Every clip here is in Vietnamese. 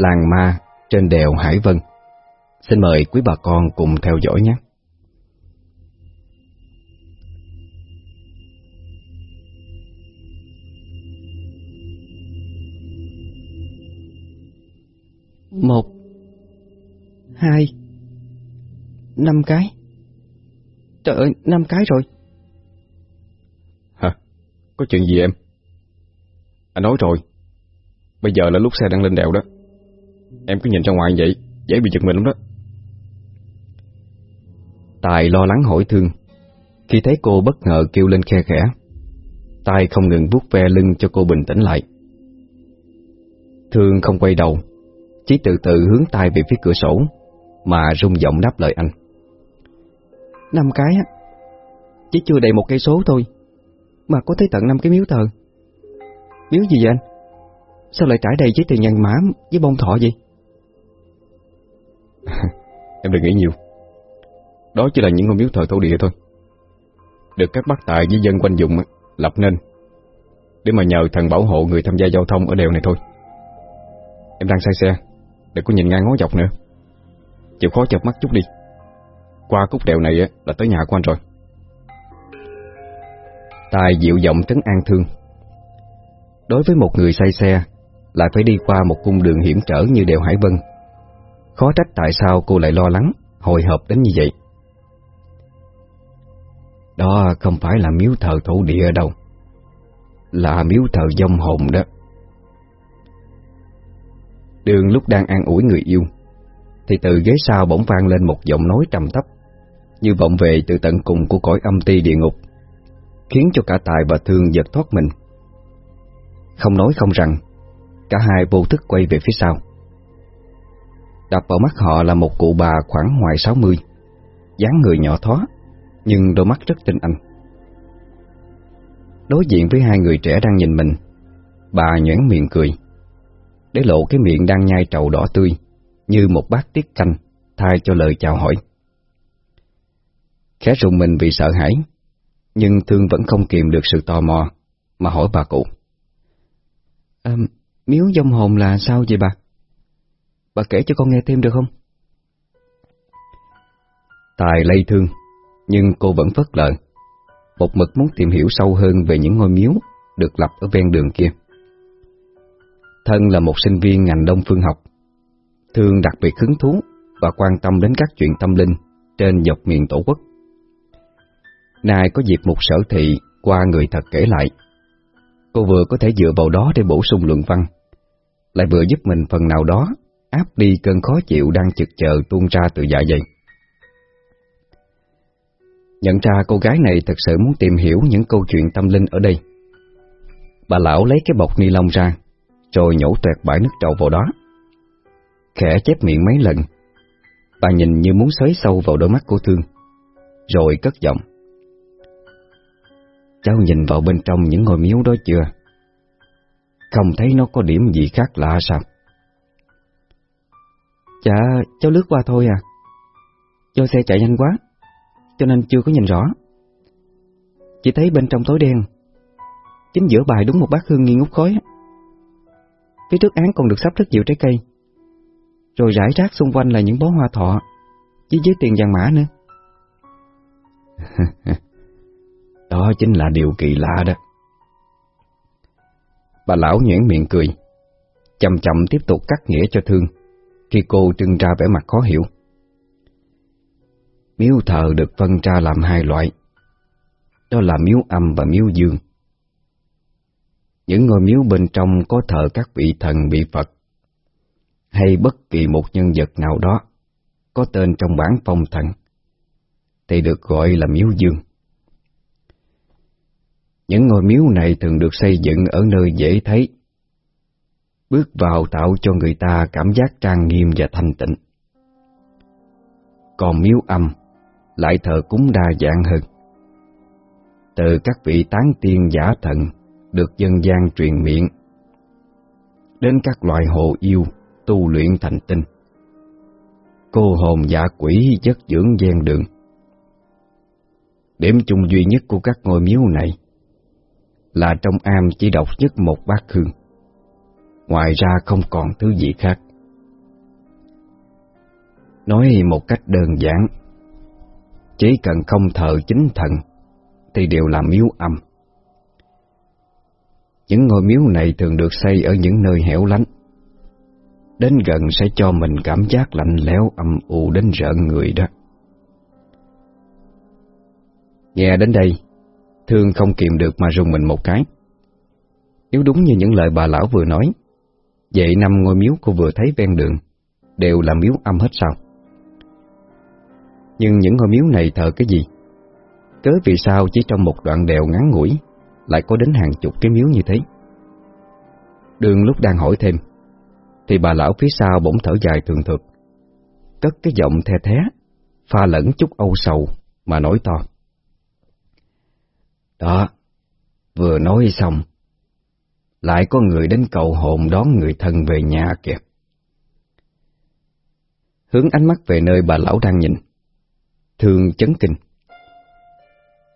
Làng ma trên đèo Hải Vân. Xin mời quý bà con cùng theo dõi nhé. Một Hai Năm cái Trời ơi, năm cái rồi Hả? Có chuyện gì em? Anh nói rồi Bây giờ là lúc xe đang lên đèo đó Em cứ nhìn ra ngoài vậy, Dễ bị giật mình lắm đó. Tài lo lắng hỏi Thương. Khi thấy cô bất ngờ kêu lên khe khẽ tay không ngừng vuốt ve lưng cho cô bình tĩnh lại. Thương không quay đầu, Chỉ từ từ hướng tay về phía cửa sổ, Mà rung giọng đáp lời anh. Năm cái á, Chỉ chưa đầy một cây số thôi, Mà có tới tận năm cái miếu thờ. Miếu gì vậy anh? Sao lại trải đầy giấy tiền nhàn mã với bông thọ vậy? em đừng nghĩ nhiều. Đó chỉ là những ngôi miếu thờ thổ địa thôi. Được các bác tài với dân quanh vùng lập nên Để mà nhờ thần bảo hộ người tham gia giao thông ở đèo này thôi. Em đang say xe, Đừng có nhìn ngang ngó dọc nữa. Chịu khó chập mắt chút đi. Qua cúc đèo này là tới nhà của anh rồi. Tài dịu giọng trấn an thương. Đối với một người say xe, Lại phải đi qua một cung đường hiểm trở như đèo Hải Vân. Khó trách tại sao cô lại lo lắng, Hồi hộp đến như vậy. Đó không phải là miếu thờ thổ địa đâu. Là miếu thờ dông hồn đó. Đường lúc đang an ủi người yêu, Thì từ ghế sau bỗng vang lên một giọng nói trầm thấp, Như vọng về từ tận cùng của cõi âm ti địa ngục, Khiến cho cả Tài và Thương giật thoát mình. Không nói không rằng, Cả hai vô thức quay về phía sau. Đập vào mắt họ là một cụ bà khoảng ngoài 60 dáng người nhỏ thó Nhưng đôi mắt rất tinh anh. Đối diện với hai người trẻ đang nhìn mình Bà nhoảng miệng cười Để lộ cái miệng đang nhai trầu đỏ tươi Như một bát tiết canh Thay cho lời chào hỏi. Khẽ rùng mình vì sợ hãi Nhưng Thương vẫn không kìm được sự tò mò Mà hỏi bà cụ. À, Miếu dông hồn là sao vậy bà? Bà kể cho con nghe thêm được không? Tài lây thương, Nhưng cô vẫn phất lờ. Một mực muốn tìm hiểu sâu hơn về những ngôi miếu Được lập ở ven đường kia. Thân là một sinh viên ngành đông phương học Thương đặc biệt hứng thú Và quan tâm đến các chuyện tâm linh Trên dọc miền tổ quốc. Nay có dịp một sở thị Qua người thật kể lại. Cô vừa có thể dựa vào đó để bổ sung luận văn, Lại vừa giúp mình phần nào đó áp đi cơn khó chịu đang chực chờ tuôn ra từ dạ dày. Nhận ra cô gái này thật sự muốn tìm hiểu những câu chuyện tâm linh ở đây. Bà lão lấy cái bọc ni lông ra, rồi nhổ tuẹt bãi nước trầu vào đó. Khẽ chép miệng mấy lần, bà nhìn như muốn xoáy sâu vào đôi mắt cô Thương, rồi cất giọng. Cháu nhìn vào bên trong những ngôi miếu đó chưa? Không thấy nó có điểm gì khác lạ sao? Dạ, cháu lướt qua thôi à. Do xe chạy nhanh quá, cho nên chưa có nhìn rõ. Chỉ thấy bên trong tối đen, chính giữa bài đúng một bát hương nghi ngút khói. Phía trước án còn được sắp rất nhiều trái cây, rồi rải rác xung quanh là những bó hoa thọ, với giấy tiền vàng mã nữa. đó chính là điều kỳ lạ đó. Bà lão nhuyễn miệng cười, chậm chậm tiếp tục cắt nghĩa cho thương khi cô trưng ra vẻ mặt khó hiểu. Miếu thờ được phân ra làm hai loại, đó là miếu âm và miếu dương. Những ngôi miếu bên trong có thờ các vị thần bị Phật, hay bất kỳ một nhân vật nào đó có tên trong bản phong thần, thì được gọi là miếu dương. Những ngôi miếu này thường được xây dựng ở nơi dễ thấy bước vào tạo cho người ta cảm giác trang nghiêm và thanh tịnh. Còn miếu âm lại thờ cúng đa dạng hơn. Từ các vị tán tiên giả thần được dân gian truyền miệng, đến các loài hồ yêu tu luyện thành tinh. Cô hồn giả quỷ chất dưỡng gian đường. Điểm chung duy nhất của các ngôi miếu này là trong am chỉ đọc nhất một bát hương. Ngoài ra không còn thứ gì khác. Nói một cách đơn giản, chỉ cần không thờ chính thần thì đều là miếu âm. Những ngôi miếu này thường được xây ở những nơi hẻo lánh. Đến gần sẽ cho mình cảm giác lạnh lẽo âm u đến rợn người đó. Nghe đến đây, Thương không kìm được mà rùng mình một cái. Nếu đúng như những lời bà lão vừa nói, vậy năm ngôi miếu cô vừa thấy ven đường đều là miếu âm hết sao? Nhưng những ngôi miếu này thờ cái gì? Cớ vì sao chỉ trong một đoạn đèo ngắn ngủi lại có đến hàng chục cái miếu như thế? Đường lúc đang hỏi thêm, thì bà lão phía sau bỗng thở dài thường thực, cất cái giọng the thé, pha lẫn chút âu sầu mà nói to. Đó, vừa nói xong, lại có người đến cầu hồn đón người thân về nhà kìa. Hướng ánh mắt về nơi bà lão đang nhìn, thường chấn kinh.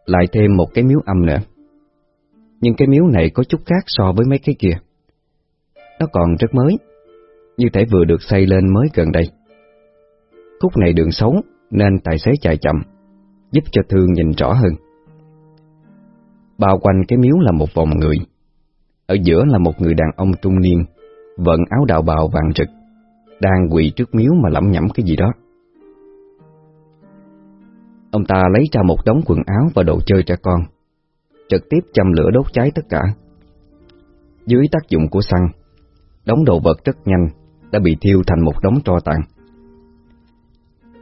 Lại thêm một cái miếu âm nữa. Nhưng cái miếu này có chút khác so với mấy cái kia. Nó còn rất mới, như thể vừa được xây lên mới gần đây. Khúc này đường xấu nên tài xế chạy chậm, giúp cho Thương nhìn rõ hơn. Bao quanh cái miếu là một vòng người. Ở giữa là một người đàn ông trung niên, vận áo đạo bào vàng rực, đang quỳ trước miếu mà lẩm nhẩm cái gì đó. Ông ta lấy ra một đống quần áo và đồ chơi trẻ con, trực tiếp châm lửa đốt cháy tất cả. Dưới tác dụng của xăng, đống đồ vật rất nhanh đã bị thiêu thành một đống tro tàn.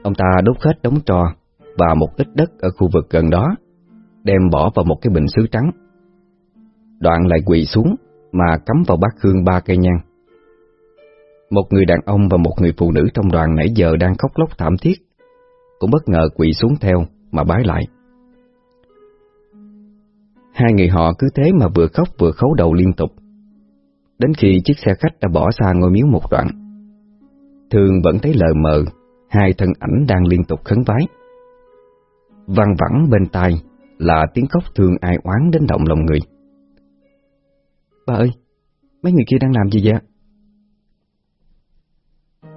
Ông ta đốt hết đống tro và một ít đất ở khu vực gần đó, đem bỏ vào một cái bình sứ trắng. Đoạn lại quỳ xuống mà cắm vào bát hương ba cây nhang. Một người đàn ông và một người phụ nữ trong đoàn nãy giờ đang khóc lóc thảm thiết, cũng bất ngờ quỳ xuống theo mà bái lại. Hai người họ cứ thế mà vừa khóc vừa khấu đầu liên tục. Đến khi chiếc xe khách đã bỏ xa ngôi miếu một đoạn, Thường vẫn thấy lờ mờ hai thân ảnh đang liên tục khấn vái. Văng vẳng bên tai là tiếng khóc thương ai oán đến động lòng người. Bà ơi, mấy người kia đang làm gì vậy?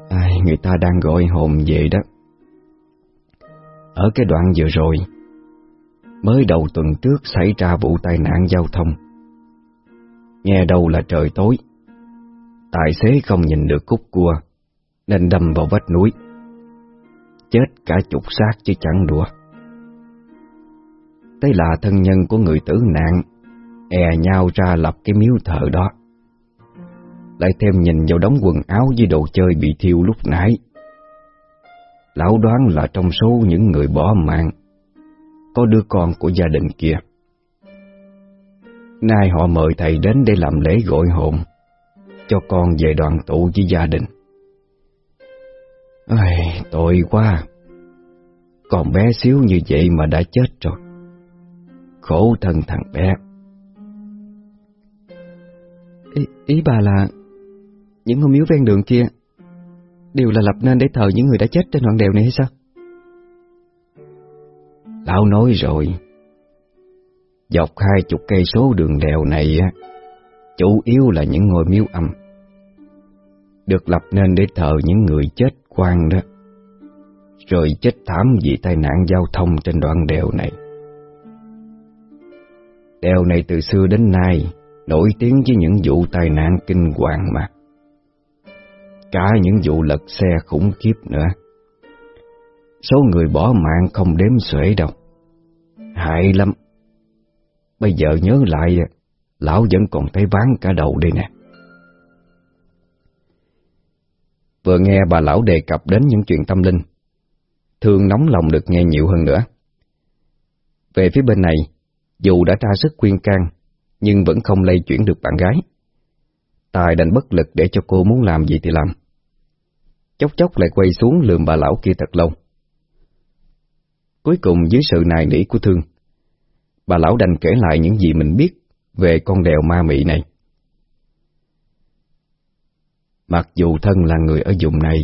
Ai, người ta đang gọi hồn về đó. Ở cái đoạn vừa rồi, mới đầu tuần trước xảy ra vụ tai nạn giao thông. Nghe đâu là trời tối, tài xế không nhìn được khúc cua, nên đâm vào vách núi. Chết cả chục xác chứ chẳng đùa. Đây là thân nhân của người tử nạn, e nhau ra lập cái miếu thờ đó. Lại thêm nhìn vào đống quần áo với đồ chơi bị thiêu lúc nãy. Lão đoán là trong số những người bỏ mạng, có đứa con của gia đình kia. Nay họ mời thầy đến để làm lễ gọi hồn, cho con về đoàn tụ với gia đình. Ây, tội quá. Còn bé xíu như vậy mà đã chết rồi. Khổ thân thằng bé. Ý, ý bà là những ngôi miếu ven đường kia đều là lập nên để thờ những người đã chết trên đoạn đèo này hay sao? Lão nói rồi, dọc hai chục cây số đường đèo này á, chủ yếu là những ngôi miếu âm, được lập nên để thờ những người chết quan đó, rồi chết thảm vì tai nạn giao thông trên đoạn đèo này. Đèo này từ xưa đến nay nổi tiếng với những vụ tai nạn kinh hoàng mà. Cả những vụ lật xe khủng khiếp nữa. Số người bỏ mạng không đếm xuể đâu. Hại lắm. Bây giờ nhớ lại, lão vẫn còn thấy ván cả đầu đây nè. Vừa nghe bà lão đề cập đến những chuyện tâm linh, thương nóng lòng được nghe nhiều hơn nữa. Về phía bên này, dù đã ra sức khuyên can, nhưng vẫn không lay chuyển được bạn gái. Tài đành bất lực để cho cô muốn làm gì thì làm. Chốc chốc lại quay xuống lườm bà lão kia thật lâu. Cuối cùng dưới sự nài nỉ của thương, bà lão đành kể lại những gì mình biết về con đèo ma mị này. Mặc dù thân là người ở vùng này,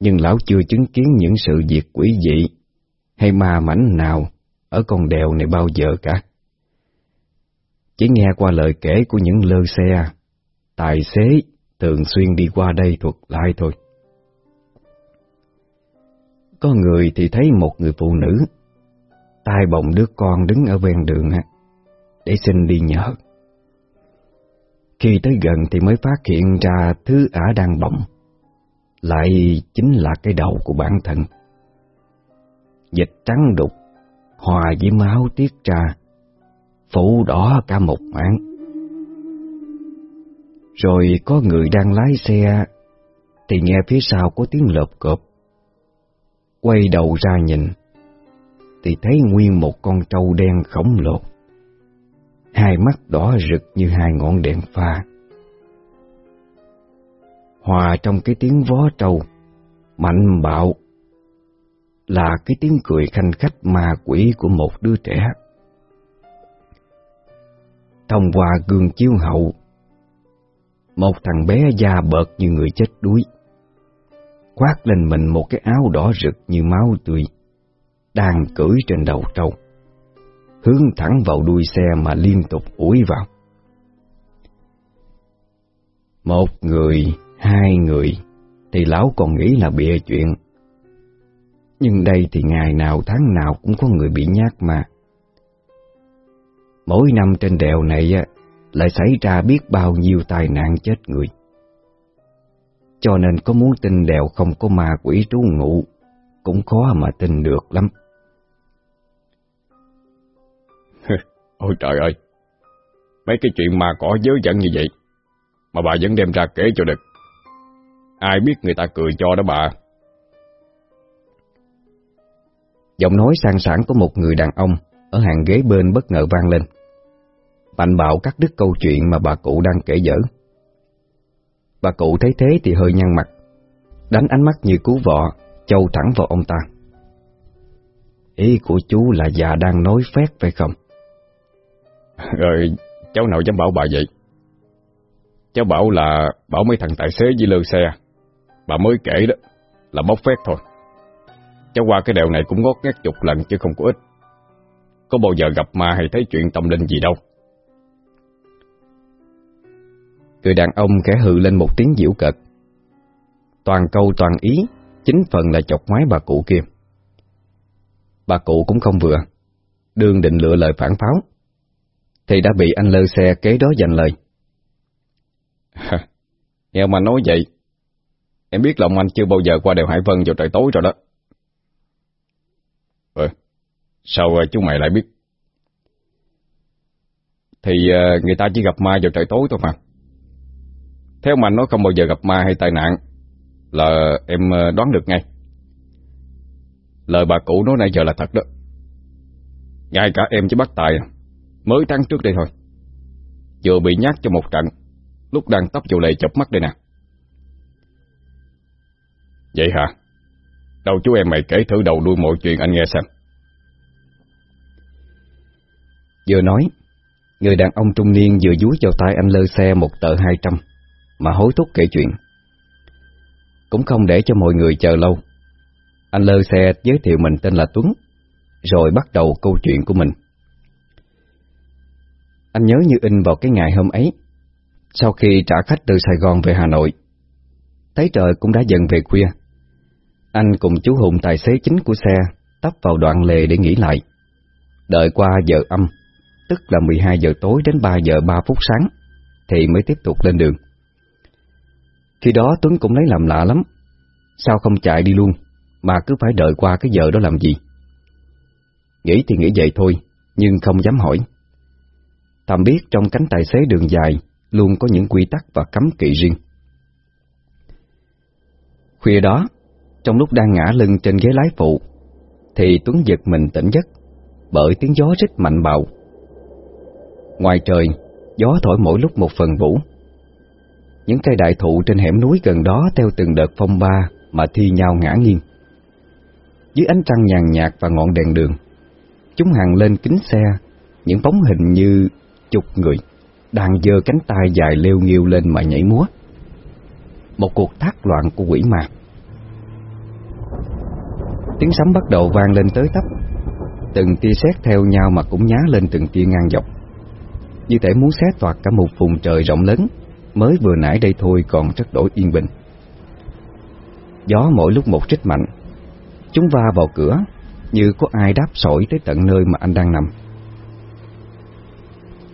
nhưng lão chưa chứng kiến những sự việc quỷ dị hay ma mảnh nào ở con đèo này bao giờ cả. Chỉ nghe qua lời kể của những lơ xe, tài xế thường xuyên đi qua đây thuật lại thôi. Có người thì thấy một người phụ nữ tay bồng đứa con đứng ở ven đường để xin đi nhờ. Khi tới gần thì mới phát hiện ra thứ ả đang bồng lại chính là cái đầu của bản thân. Dịch trắng đục, hòa với máu tiết ra, phủ đỏ cả một mảng. Rồi có người đang lái xe, thì nghe phía sau có tiếng lợp cộp. Quay đầu ra nhìn, thì thấy nguyên một con trâu đen khổng lồ. Hai mắt đỏ rực như hai ngọn đèn pha. Hòa trong cái tiếng vó trâu, mạnh bạo, là cái tiếng cười khanh khách ma quỷ của một đứa trẻ. Thông qua gương chiếu hậu, một thằng bé da bợt như người chết đuối, khoác lên mình một cái áo đỏ rực như máu tươi đang cưỡi trên đầu trâu, hướng thẳng vào đuôi xe mà liên tục ủi vào. Một người, hai người, thì lão còn nghĩ là bịa chuyện. Nhưng đây thì ngày nào tháng nào cũng có người bị nhát mà. Mỗi năm trên đèo này lại xảy ra biết bao nhiêu tai nạn chết người. Cho nên có muốn tin đèo không có ma quỷ trú ngụ cũng khó mà tin được lắm. Ôi trời ơi! Mấy cái chuyện ma cỏ dớ dẫn như vậy, mà bà vẫn đem ra kể cho được. Ai biết người ta cười cho đó bà. Giọng nói sang sảng của một người đàn ông ở hàng ghế bên bất ngờ vang lên. Mạnh bạo cắt đứt câu chuyện mà bà cụ đang kể dở. Bà cụ thấy thế thì hơi nhăn mặt, đánh ánh mắt như cứu vọ, châu thẳng vào ông ta. Ý của chú là già đang nói phét phải không? Rồi cháu nào dám bảo bà vậy? Cháu bảo là bảo mấy thằng tài xế với lơ xe. Bà mới kể đó là bóc phét thôi. Cháu qua cái đèo này cũng ngót ngát chục lần chứ không có ít. Có bao giờ gặp ma hay thấy chuyện tâm linh gì đâu. Người đàn ông khẽ hừ lên một tiếng diễu cợt. Toàn câu toàn ý, chính phần là chọc ngoái bà cụ kia. Bà cụ cũng không vừa, đương định lựa lời phản pháo, thì đã bị anh lơ xe kế đó giành lời. Nghe mà nói vậy, em biết lòng anh chưa bao giờ qua đèo Hải Vân vào trời tối rồi đó. Ừ, sao ờ, chú mày lại biết? Thì ờ, người ta chỉ gặp ma vào trời tối thôi mà. Theo mà nói không bao giờ gặp ma hay tai nạn, là em ờ, đoán được ngay. Lời bà cụ nói nãy giờ là thật đó. Ngay cả em chứ bắt tài à. Mới tháng trước đây thôi. Vừa bị nhát cho một trận. Lúc đang tóc vô lệ chọc mắt đây nè. Vậy hả? Đâu chú em mày kể thử đầu đuôi mọi chuyện anh nghe xem. Vừa nói Người đàn ông trung niên vừa dúi vào tay anh lơ xe một tờ hai trăm. Mà hối thúc kể chuyện Cũng không để cho mọi người chờ lâu Anh lơ xe giới thiệu mình tên là Tuấn Rồi bắt đầu câu chuyện của mình anh nhớ như in vào cái ngày hôm ấy, sau khi trả khách từ Sài Gòn về Hà Nội. Thấy trời cũng đã dần về khuya. Anh cùng chú Hùng tài xế chính của xe tấp vào đoạn lề để nghỉ lại. Đợi qua giờ âm, tức là 12 giờ tối đến 3 giờ 3 phút sáng, thì mới tiếp tục lên đường. Khi đó Tuấn cũng lấy làm lạ lắm, sao không chạy đi luôn, mà cứ phải đợi qua cái giờ đó làm gì? Nghĩ thì nghĩ vậy thôi, nhưng không dám hỏi. Thầm biết trong cánh tài xế đường dài luôn có những quy tắc và cấm kỵ riêng. Khuya đó, trong lúc đang ngã lưng trên ghế lái phụ, thì Tuấn giật mình tỉnh giấc bởi tiếng gió rít mạnh bạo. Ngoài trời, gió thổi mỗi lúc một phần vũ. Những cây đại thụ trên hẻm núi gần đó theo từng đợt phong ba mà thi nhau ngã nghiêng. Dưới ánh trăng nhàn nhạt và ngọn đèn đường, chúng hàng lên kính xe, những bóng hình như chục người đang giơ cánh tay dài leo nghiêu lên mà nhảy múa. Một cuộc thác loạn của quỷ ma. Tiếng sấm bắt đầu vang lên tới tấp, từng tia sét theo nhau mà cũng nhá lên từng tia ngang dọc. Như thể muốn xé toạc cả một vùng trời rộng lớn, mới vừa nãy đây thôi còn rất đổi yên bình. Gió mỗi lúc một trích mạnh, Chúng va vào cửa Như có ai đáp sỏi tới tận nơi mà anh đang nằm.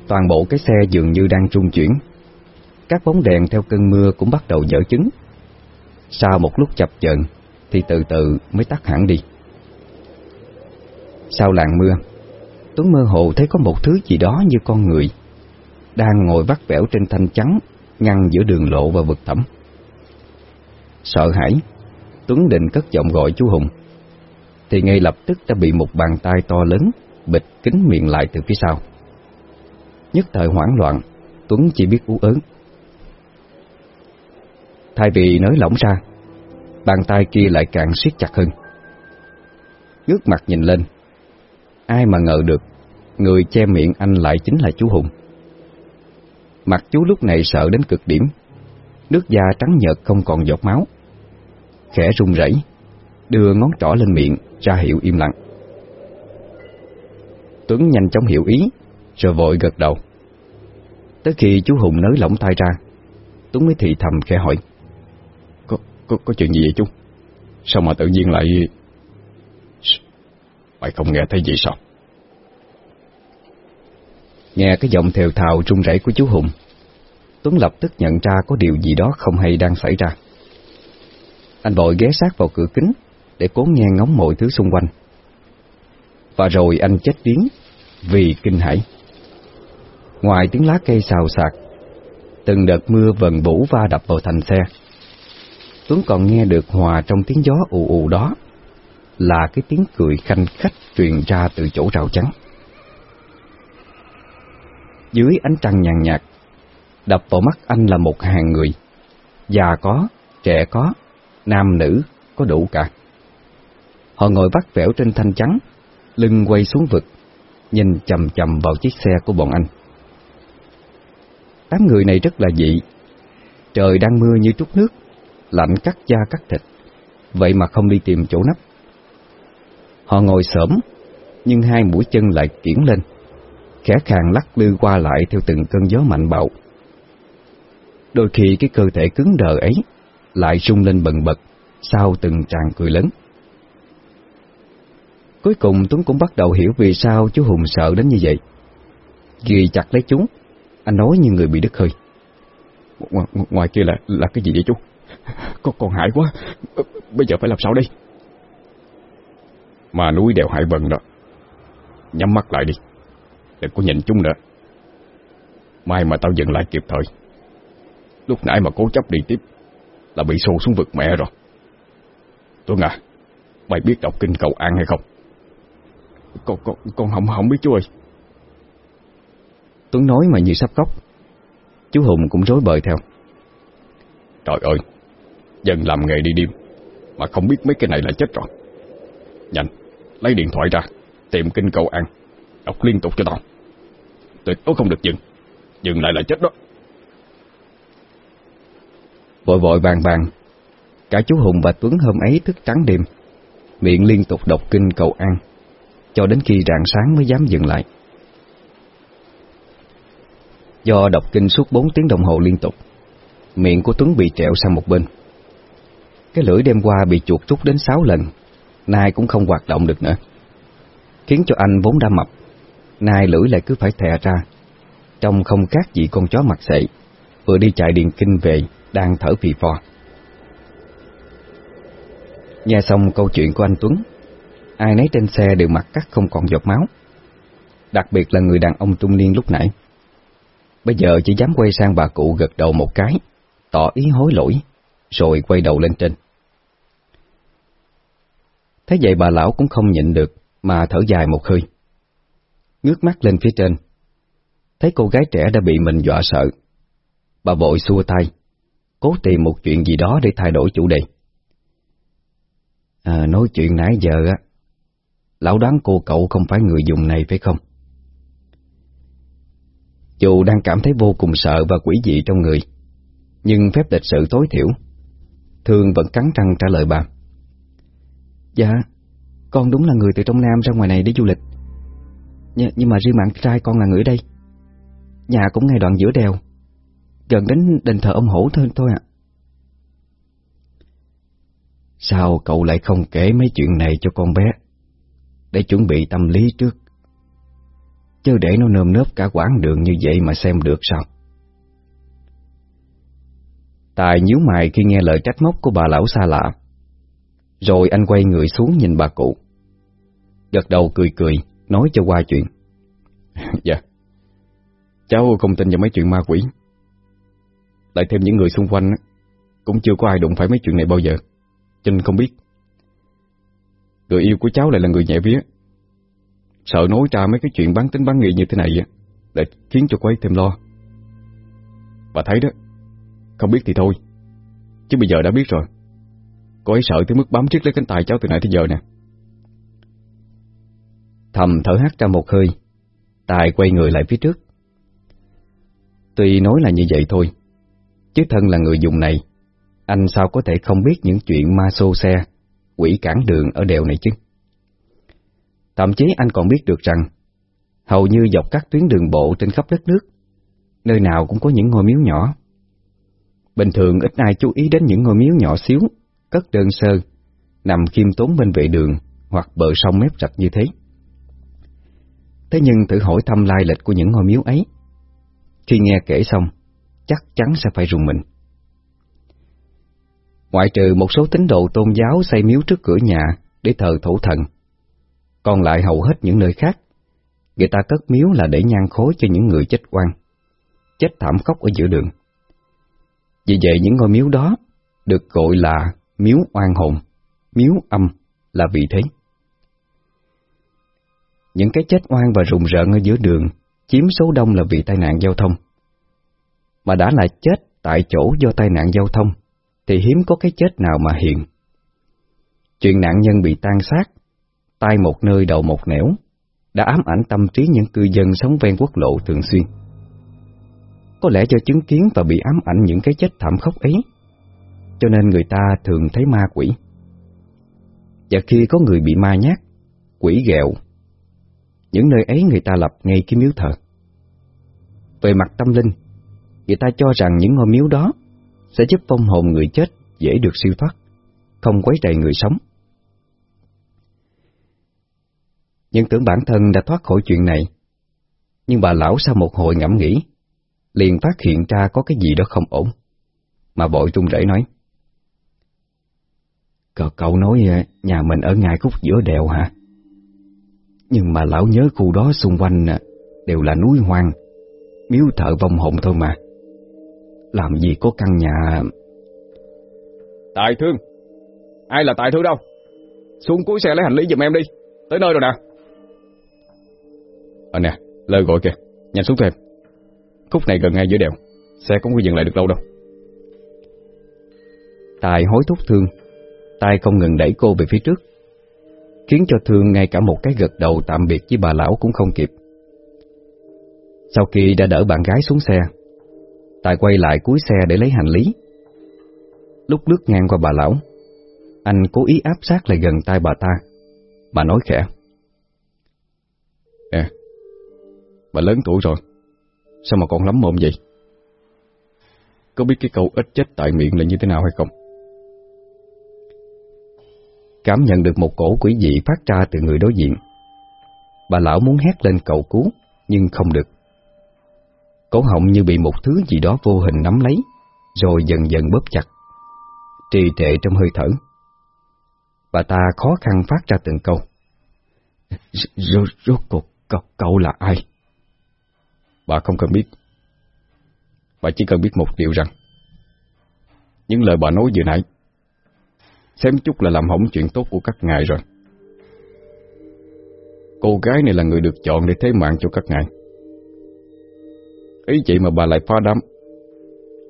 Toàn bộ cái xe dường như đang trung chuyển. Các bóng đèn theo cơn mưa cũng bắt đầu dở chứng. Sau một lúc chập chờn Thì từ từ mới tắt hẳn đi. Sau làn mưa Tuấn mơ hồ thấy có một thứ gì đó như con người Đang ngồi vắt vẻo trên thanh trắng Ngăn giữa đường lộ và vực thẳm. Sợ hãi, Tuấn định cất giọng gọi chú Hùng. Thì ngay lập tức đã bị một bàn tay to lớn bịch kín miệng lại từ phía sau. Nhất thời hoảng loạn, Tuấn chỉ biết ú ớn Thay vì nới lỏng ra, Bàn tay kia lại càng siết chặt hơn. Ngước mặt nhìn lên, Ai mà ngờ được, Người che miệng anh lại chính là chú Hùng. Mặt chú lúc này sợ đến cực điểm Nước da trắng nhợt không còn giọt máu Khẽ run rẩy Đưa ngón trỏ lên miệng ra hiệu im lặng Tuấn nhanh chóng hiểu ý Rồi vội gật đầu Tới khi chú Hùng nới lỏng tay ra Tuấn mới thì thầm khẽ hỏi Có, có, có chuyện gì vậy chú? Sao mà tự nhiên lại... Mày không nghe thấy gì sao? Nghe cái giọng thều thào run rẩy của chú Hùng, Tuấn lập tức nhận ra có điều gì đó không hay đang xảy ra. Anh vội ghé sát vào cửa kính Để cố nghe ngóng mọi thứ xung quanh. Và rồi anh chết tiếng Vì kinh hãi. Ngoài tiếng lá cây xào xạc, Từng đợt mưa vần vũ va đập vào thành xe. Tuấn còn nghe được hòa trong tiếng gió ù ù đó Là cái tiếng cười khanh khách truyền ra từ chỗ rào trắng dưới ánh trăng nhàn nhạt. Đập vào mắt anh là một hàng người. Già có, trẻ có, nam nữ có đủ cả. Họ ngồi vắt vẻo trên thanh trắng Lưng quay xuống vực Nhìn chầm chầm vào chiếc xe của bọn anh. Tám người này rất là dị. Trời đang mưa như trút nước Lạnh cắt da cắt thịt Vậy mà không đi tìm chỗ nấp. Họ ngồi sớm, Nhưng hai mũi chân lại kiển lên. Khẽ khàng lắc lư qua lại Theo từng cơn gió mạnh bạo. Đôi khi cái cơ thể cứng đờ ấy Lại rung lên bần bật Sau từng tràng cười lớn. Cuối cùng Tuấn cũng bắt đầu hiểu vì sao chú Hùng sợ đến như vậy. Ghi chặt lấy chúng, anh nói như người bị đứt hơi. Ngo Ngoài kia là là cái gì vậy chú? Con còn hại quá. Bây giờ phải làm sao đây? Mà núi đèo hại bần đó, Nhắm mắt lại đi. Đừng có nhìn chúng nữa. Mai mà tao dừng lại kịp thời. Lúc nãy mà cố chấp đi tiếp Là bị xô xuống vực mẹ rồi. Tuấn à Mày biết đọc kinh cầu an hay không? Con, con, con không, không biết chú ơi. Tuấn nói mà như sắp khóc. Chú Hùng cũng rối bời theo. Trời ơi Dân làm nghề đi đêm Mà không biết mấy cái này là chết rồi. Nhanh Lấy điện thoại ra Tìm kinh cầu an Đọc liên tục cho tao Tuyệt đối không được dừng. Dừng lại là chết đó. Vội vội vàng vàng, Cả chú Hùng và Tuấn hôm ấy thức trắng đêm, Miệng liên tục đọc kinh cầu an, Cho đến khi rạng sáng mới dám dừng lại. Do đọc kinh suốt 4 tiếng đồng hồ liên tục, Miệng của Tuấn bị trẹo sang một bên. Cái lưỡi đêm qua bị chuột rút đến 6 lần, Nay cũng không hoạt động được nữa, Khiến cho anh vốn đã mập. Nay lưỡi lại cứ phải thè ra Trông không khác gì con chó mặt sậy Vừa đi chạy điện kinh về Đang thở phì phò Nghe xong câu chuyện của anh Tuấn Ai nấy trên xe đều mặt cắt không còn giọt máu Đặc biệt là người đàn ông trung niên lúc nãy Bây giờ chỉ dám quay sang bà cụ gật đầu một cái, tỏ ý hối lỗi, rồi quay đầu lên trên. Thế vậy bà lão cũng không nhịn được, mà thở dài một hơi. Ngước mắt lên phía trên, thấy cô gái trẻ đã bị mình dọa sợ. Bà vội xua tay, cố tìm một chuyện gì đó để thay đổi chủ đề. À, nói chuyện nãy giờ á, lão đoán cô cậu không phải người dùng này phải không? Dù đang cảm thấy vô cùng sợ và quỷ dị trong người, nhưng phép lịch sự tối thiểu, Thương vẫn cắn răng trả lời bà. Dạ, con đúng là người từ trong Nam ra ngoài này để du lịch. Nh nhưng mà riêng bạn trai con là người đây. Nhà cũng ngay đoạn giữa đèo, gần đến đền thờ ông hổ thôi thôi ạ. Sao cậu lại không kể mấy chuyện này cho con bé Để chuẩn bị tâm lý trước? Chứ để nó nơm nớp cả quãng đường như vậy mà xem được sao? Tài nhíu mày khi nghe lời trách móc của bà lão xa lạ. Rồi anh quay người xuống nhìn bà cụ. Gật đầu cười cười. Nói cho qua chuyện. Dạ. Cháu không tin vào mấy chuyện ma quỷ. Lại thêm những người xung quanh Cũng chưa có ai đụng phải mấy chuyện này bao giờ. Cho nên không biết. Người yêu của cháu lại là người nhẹ vía. Sợ nói ra mấy cái chuyện bán tính bán nghi như thế này Để khiến cho cô ấy thêm lo. Bà thấy đó, Không biết thì thôi. Chứ bây giờ đã biết rồi. Cô ấy sợ tới mức bám riết lấy cánh tay cháu từ nãy tới giờ nè. Thầm thở hắt ra một hơi. Tài quay người lại phía trước. Tuy nói là như vậy thôi, Chứ thân là người dùng này, Anh sao có thể không biết những chuyện ma xô xe, Quỷ cản đường ở đèo này chứ? Thậm chí anh còn biết được rằng, Hầu như dọc các tuyến đường bộ trên khắp đất nước, Nơi nào cũng có những ngôi miếu nhỏ. Bình thường ít ai chú ý đến những ngôi miếu nhỏ xíu, Cất đơn sơ, Nằm khiêm tốn bên vệ đường Hoặc bờ sông mép rạch như thế. Thế nhưng thử hỏi thăm lai lịch của những ngôi miếu ấy. Khi nghe kể xong, Chắc chắn sẽ phải rùng mình. Ngoại trừ một số tín đồ tôn giáo xây miếu trước cửa nhà Để thờ thổ thần, Còn lại hầu hết những nơi khác, Người ta cất miếu là để nhan khối cho những người chết quan Chết thảm khốc ở giữa đường. Vì vậy những ngôi miếu đó Được gọi là miếu oan hồn, Miếu âm là vì thế những cái chết oan và rùng rợn ở giữa đường chiếm số đông là vì tai nạn giao thông. Mà đã là chết tại chỗ do tai nạn giao thông, thì hiếm có cái chết nào mà hiện. Chuyện nạn nhân bị tan xác, tai một nơi đầu một nẻo, đã ám ảnh tâm trí những cư dân sống ven quốc lộ thường xuyên. Có lẽ do chứng kiến và bị ám ảnh những cái chết thảm khốc ấy, cho nên người ta thường thấy ma quỷ. Và khi có người bị ma nhát, quỷ ghẹo những nơi ấy người ta lập ngay cái miếu thờ. Về mặt tâm linh, người ta cho rằng những ngôi miếu đó sẽ giúp phong hồn người chết dễ được siêu thoát, không quấy rầy người sống. Nhưng tưởng bản thân đã thoát khỏi chuyện này, nhưng bà lão sau một hồi ngẫm nghĩ, liền phát hiện ra có cái gì đó không ổn, mà bội trung rẩy nói. Cậu, cậu nói à, nhà mình ở ngay khúc giữa đèo hả? Nhưng mà lão nhớ khu đó xung quanh đều là núi hoang, miếu thợ vong hồn thôi mà. Làm gì có căn nhà... Tài thương! Ai là tài thương đâu? Xuống cuối xe lấy hành lý giùm em đi, tới nơi rồi nè. Ờ nè, lời gọi kìa, nhanh xuống thêm. Khúc này gần ngay giữa đèo, xe không có dừng lại được lâu đâu. Tài hối thúc thương, tay không ngừng đẩy cô về phía trước khiến cho Thương ngay cả một cái gật đầu tạm biệt với bà lão cũng không kịp. Sau khi đã đỡ bạn gái xuống xe, Tài quay lại cuối xe để lấy hành lý. Lúc lướt ngang qua bà lão, anh cố ý áp sát lại gần tay bà ta. Bà nói khẽ. Nè, bà lớn tuổi rồi, sao mà còn lắm mồm vậy? Có biết cái câu ít chết tại miệng là như thế nào hay không? Cảm nhận được một cổ quỷ dị phát ra từ người đối diện. Bà lão muốn hét lên cầu cứu, nhưng không được. Cổ họng như bị một thứ gì đó vô hình nắm lấy, rồi dần dần bóp chặt, trì trệ trong hơi thở. Bà ta khó khăn phát ra từng câu. Rốt, cuộc cậu, cậu là ai? Bà không cần biết. Bà chỉ cần biết một điều rằng, những lời bà nói vừa nãy Xém chút là làm hỏng chuyện tốt của các ngài rồi. Cô gái này là người được chọn để thế mạng cho các ngài. Ý vậy mà bà lại phá đám,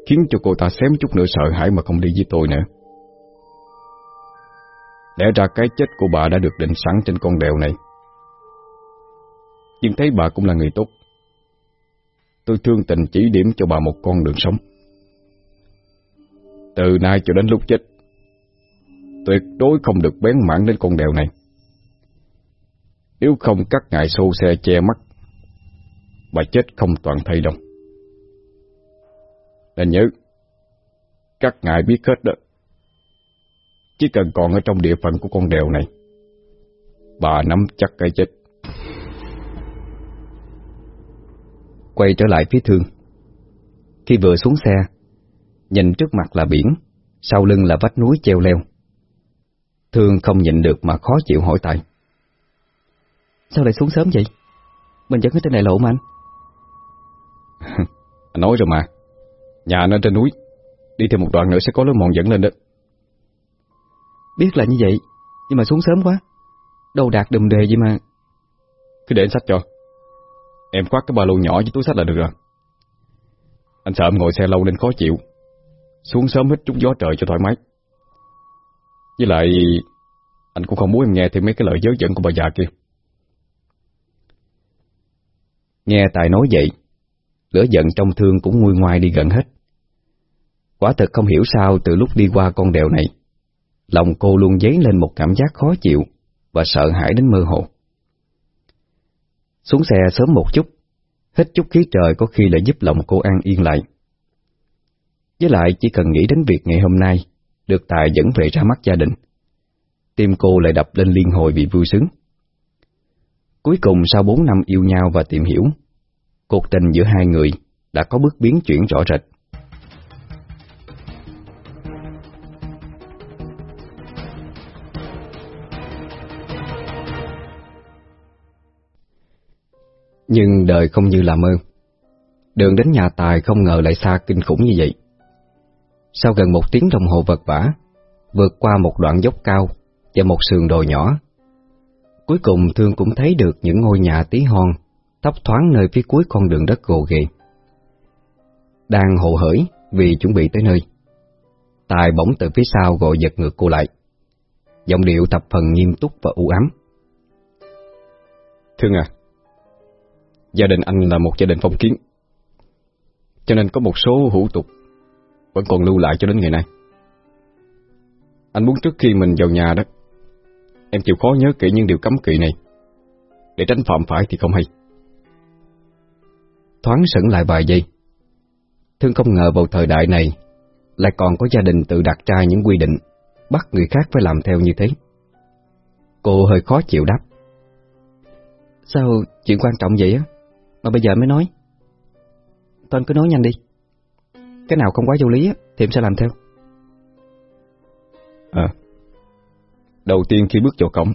Khiến cho cô ta xém chút nữa sợ hãi mà không đi với tôi nữa. Lẽ ra cái chết của bà đã được định sẵn trên con đèo này. Nhưng thấy bà cũng là người tốt. Tôi thương tình chỉ điểm cho bà một con đường sống. Từ nay cho đến lúc chết tuyệt đối không được bén mảng đến con đèo này. Nếu không các ngài xô xe che mắt, bà chết không toàn thay đâu. Nên nhớ, các ngài biết hết đó. Chỉ cần còn ở trong địa phận của con đèo này Bà nắm chắc cái chết Quay trở lại phía thương Khi vừa xuống xe Nhìn trước mặt là biển Sau lưng là vách núi treo leo Thương không nhịn được mà khó chịu hỏi tại. Sao lại xuống sớm vậy? Mình vẫn ở trên đại lộ mà anh. Nói rồi mà. Nhà nó trên núi. Đi thêm một đoạn nữa sẽ có lối mòn dẫn lên đó. Biết là như vậy Nhưng mà xuống sớm quá. Đâu đạt đùm đề gì mà. Cứ để anh sách cho. Em khoác cái ba lô nhỏ với túi sách là được rồi. Anh sợ em ngồi xe lâu nên khó chịu. Xuống sớm hít chút gió trời cho thoải mái với lại, Anh cũng không muốn em nghe thêm mấy cái lời dớ dẫn của bà già kia. Nghe Tài nói vậy, Lửa giận trong thương cũng nguôi ngoai đi gần hết. Quả thật không hiểu sao từ lúc đi qua con đèo này, Lòng cô luôn dấy lên một cảm giác khó chịu Và sợ hãi đến mơ hồ. Xuống xe sớm một chút Hít chút khí trời có khi lại giúp lòng cô an yên lại. Với lại chỉ cần nghĩ đến việc ngày hôm nay được Tài dẫn về ra mắt gia đình Tim cô lại đập lên liên hồi vì vui sướng Cuối cùng sau bốn năm yêu nhau và tìm hiểu, Cuộc tình giữa hai người đã có bước biến chuyển rõ rệt Nhưng đời không như là mơ. Đường đến nhà Tài không ngờ lại xa kinh khủng như vậy. Sau gần một tiếng đồng hồ vật vả, vượt qua một đoạn dốc cao và một sườn đồi nhỏ, cuối cùng Thương cũng thấy được những ngôi nhà tí hon thấp thoáng nơi phía cuối con đường đất gồ ghề. Đang hồ hởi vì chuẩn bị tới nơi. Tài bỗng từ phía sau gọi giật ngược cô lại. Giọng điệu tập phần nghiêm túc và u ám. Thương à, Gia đình anh là một gia đình phong kiến Cho nên có một số hủ tục vẫn còn lưu lại cho đến ngày nay. Anh muốn trước khi mình vào nhà đó, Em chịu khó nhớ kỹ những điều cấm kỵ này. Để tránh phạm phải thì không hay. Thoáng sững lại vài giây, Thương không ngờ vào thời đại này Lại còn có gia đình tự đặt ra những quy định Bắt người khác phải làm theo như thế. Cô hơi khó chịu đáp. Sao chuyện quan trọng vậy á? Mà bây giờ mới nói. Toàn cứ nói nhanh đi. Cái nào không quá vô lý thì em sẽ làm theo. À Đầu tiên khi bước vào cổng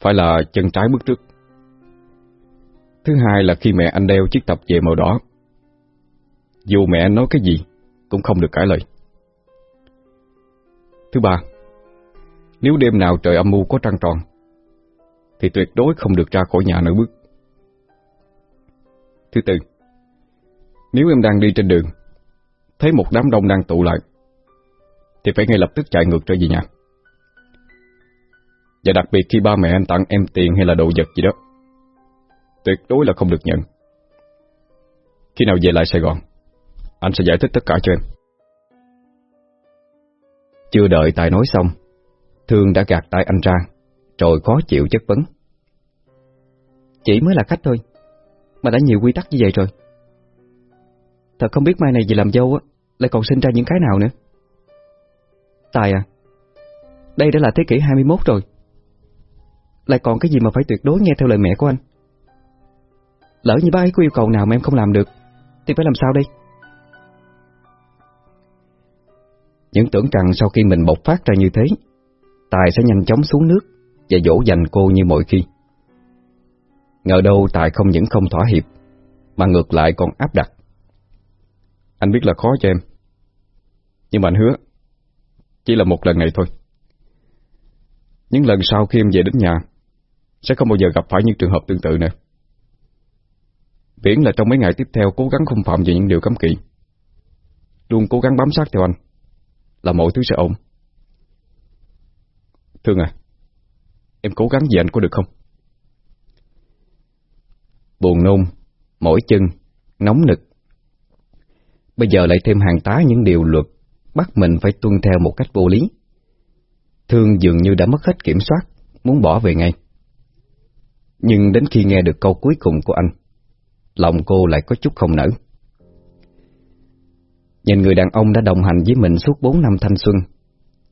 Phải là chân trái bước trước. Thứ hai là khi mẹ anh đeo chiếc tập về màu đỏ. Dù mẹ nói cái gì Cũng không được cãi lời. Thứ ba Nếu đêm nào trời âm mưu có trăng tròn Thì tuyệt đối không được ra khỏi nhà nửa bước. Thứ tư, nếu em đang đi trên đường, thấy một đám đông đang tụ lại, thì phải ngay lập tức chạy ngược trở về nhà. Và đặc biệt khi ba mẹ anh tặng em tiền hay là đồ vật gì đó, tuyệt đối là không được nhận. Khi nào về lại Sài Gòn, anh sẽ giải thích tất cả cho em. Chưa đợi Tài nói xong, Thương đã gạt tay anh ra, rồi khó chịu chất vấn. Chỉ mới là khách thôi, mà đã nhiều quy tắc như vậy rồi Thật không biết mai này về làm dâu á lại còn sinh ra những cái nào nữa? Tài à Đây đã là thế kỷ 21 rồi. Lại còn cái gì mà phải tuyệt đối nghe theo lời mẹ của anh? Lỡ như ba ấy có yêu cầu nào mà em không làm được Thì phải làm sao đây? Những tưởng rằng sau khi mình bộc phát ra như thế Tài sẽ nhanh chóng xuống nước Và dỗ dành cô như mọi khi. Ngờ đâu Tài không những không thỏa hiệp, mà ngược lại còn áp đặt. Anh biết là khó cho em, nhưng mà anh hứa, chỉ là một lần này thôi. Những lần sau khi em về đến nhà, sẽ không bao giờ gặp phải những trường hợp tương tự nữa. Viễn là trong mấy ngày tiếp theo cố gắng không phạm về những điều cấm kỵ. Luôn cố gắng bám sát theo anh, là mọi thứ sẽ ổn. Thương à, em cố gắng vì anh có được không? buồn nôn, mỏi chân, nóng nực. Bây giờ lại thêm hàng tá những điều luật bắt mình phải tuân theo một cách vô lý. Thương dường như đã mất hết kiểm soát, muốn bỏ về ngay. Nhưng đến khi nghe được câu cuối cùng của anh, lòng cô lại có chút không nở. Nhìn người đàn ông đã đồng hành với mình suốt bốn năm thanh xuân,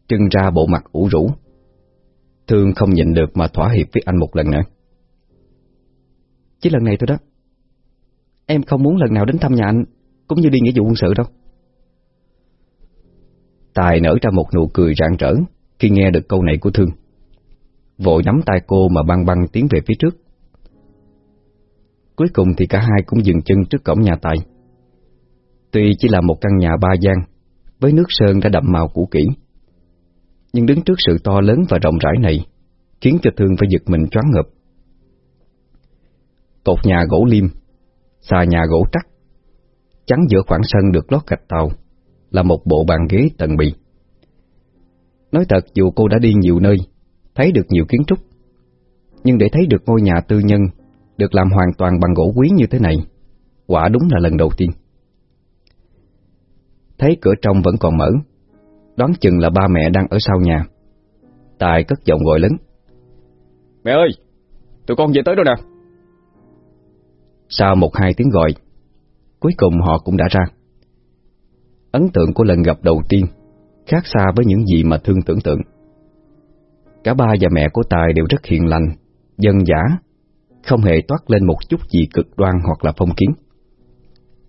trưng ra bộ mặt ủ rũ. Thương không nhịn được mà thỏa hiệp với anh một lần nữa. Chỉ lần này thôi đó. Em không muốn lần nào đến thăm nhà anh, cũng như đi nghĩa vụ quân sự đâu. Tài nở ra một nụ cười rạng rỡ khi nghe được câu này của Thương. Vội nắm tay cô mà băng băng tiến về phía trước. Cuối cùng thì cả hai cũng dừng chân trước cổng nhà Tài. Tuy chỉ là một căn nhà ba gian, với nước sơn đã đậm màu cũ kỹ, nhưng đứng trước sự to lớn và rộng rãi này, khiến cho Thương phải giật mình choáng ngợp. Cột nhà gỗ liêm, xà nhà gỗ trắc, chắn giữa khoảng sân được lót gạch tàu, là một bộ bàn ghế tầng bì. Nói thật dù cô đã đi nhiều nơi, thấy được nhiều kiến trúc, nhưng để thấy được ngôi nhà tư nhân được làm hoàn toàn bằng gỗ quý như thế này, quả đúng là lần đầu tiên. Thấy cửa trong vẫn còn mở, đoán chừng là ba mẹ đang ở sau nhà. Tài cất giọng gọi lớn. Mẹ ơi, tụi con về tới đâu nè. Sau một hai tiếng gọi, cuối cùng họ cũng đã ra. Ấn tượng của lần gặp đầu tiên khác xa với những gì mà Thương tưởng tượng. Cả ba và mẹ của Tài đều rất hiền lành, dân giả, không hề toát lên một chút gì cực đoan hoặc là phong kiến.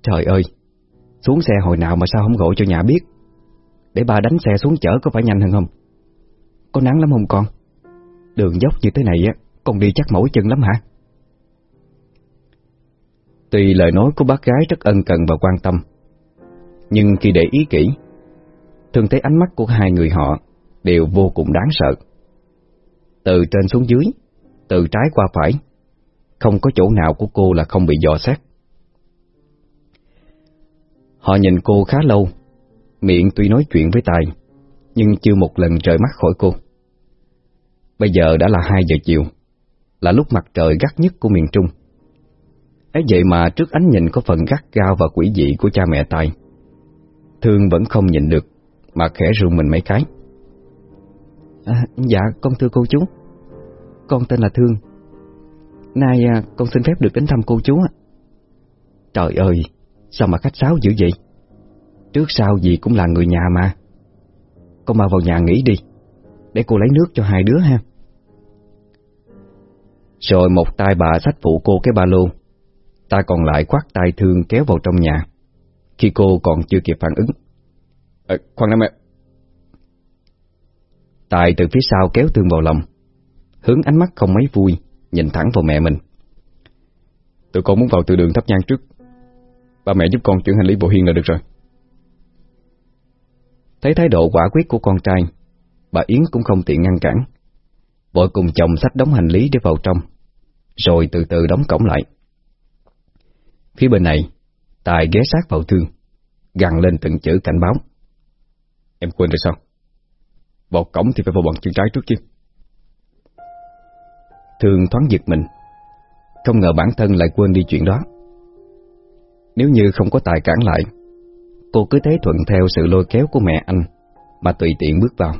Trời ơi, xuống xe hồi nào mà sao không gọi cho nhà biết? Để ba đánh xe xuống chở có phải nhanh hơn không? Có nắng lắm không con? Đường dốc như thế này á, con đi chắc mỏi chân lắm hả? Tuy lời nói của bác gái rất ân cần và quan tâm, nhưng khi để ý kỹ, thường thấy ánh mắt của hai người họ đều vô cùng đáng sợ. Từ trên xuống dưới, từ trái qua phải, không có chỗ nào của cô là không bị dò xét. Họ nhìn cô khá lâu, miệng tuy nói chuyện với Tài, nhưng chưa một lần rời mắt khỏi cô. Bây giờ đã là hai giờ chiều, là lúc mặt trời gắt nhất của miền Trung. ấy vậy mà trước ánh nhìn có phần gắt gao và quỷ dị của cha mẹ Tài, Thương vẫn không nhìn được, mà khẽ run mình mấy cái. À, dạ, con thưa cô chú. Con tên là Thương. Nay à, con xin phép được đến thăm cô chú. Trời ơi, sao mà khách sáo dữ vậy? Trước sau gì cũng là người nhà mà. Con mau vào nhà nghỉ đi, để cô lấy nước cho hai đứa ha. Rồi một tay bà sách phụ cô cái ba lô, ta còn lại khoát tay Thương kéo vào trong nhà khi cô còn chưa kịp phản ứng. À, khoan đã mẹ. Tài từ phía sau kéo Thương vào lòng, hướng ánh mắt không mấy vui, nhìn thẳng vào mẹ mình. Tụi con muốn vào từ đường thắp nhang trước. Ba mẹ giúp con chuyển hành lý bộ hiên là được rồi. Thấy thái độ quả quyết của con trai, bà Yến cũng không tiện ngăn cản. Vội cùng chồng sách đóng hành lý để vào trong, rồi từ từ đóng cổng lại. Phía bên này, Tài ghé sát vào thương, gằn lên từng chữ cảnh báo. Em quên rồi sao? Vào cổng thì phải vào bằng chân trái trước chứ. Thương thoáng giật mình, không ngờ bản thân lại quên đi chuyện đó. Nếu như không có Tài cản lại, cô cứ thế thuận theo sự lôi kéo của mẹ anh mà tùy tiện bước vào.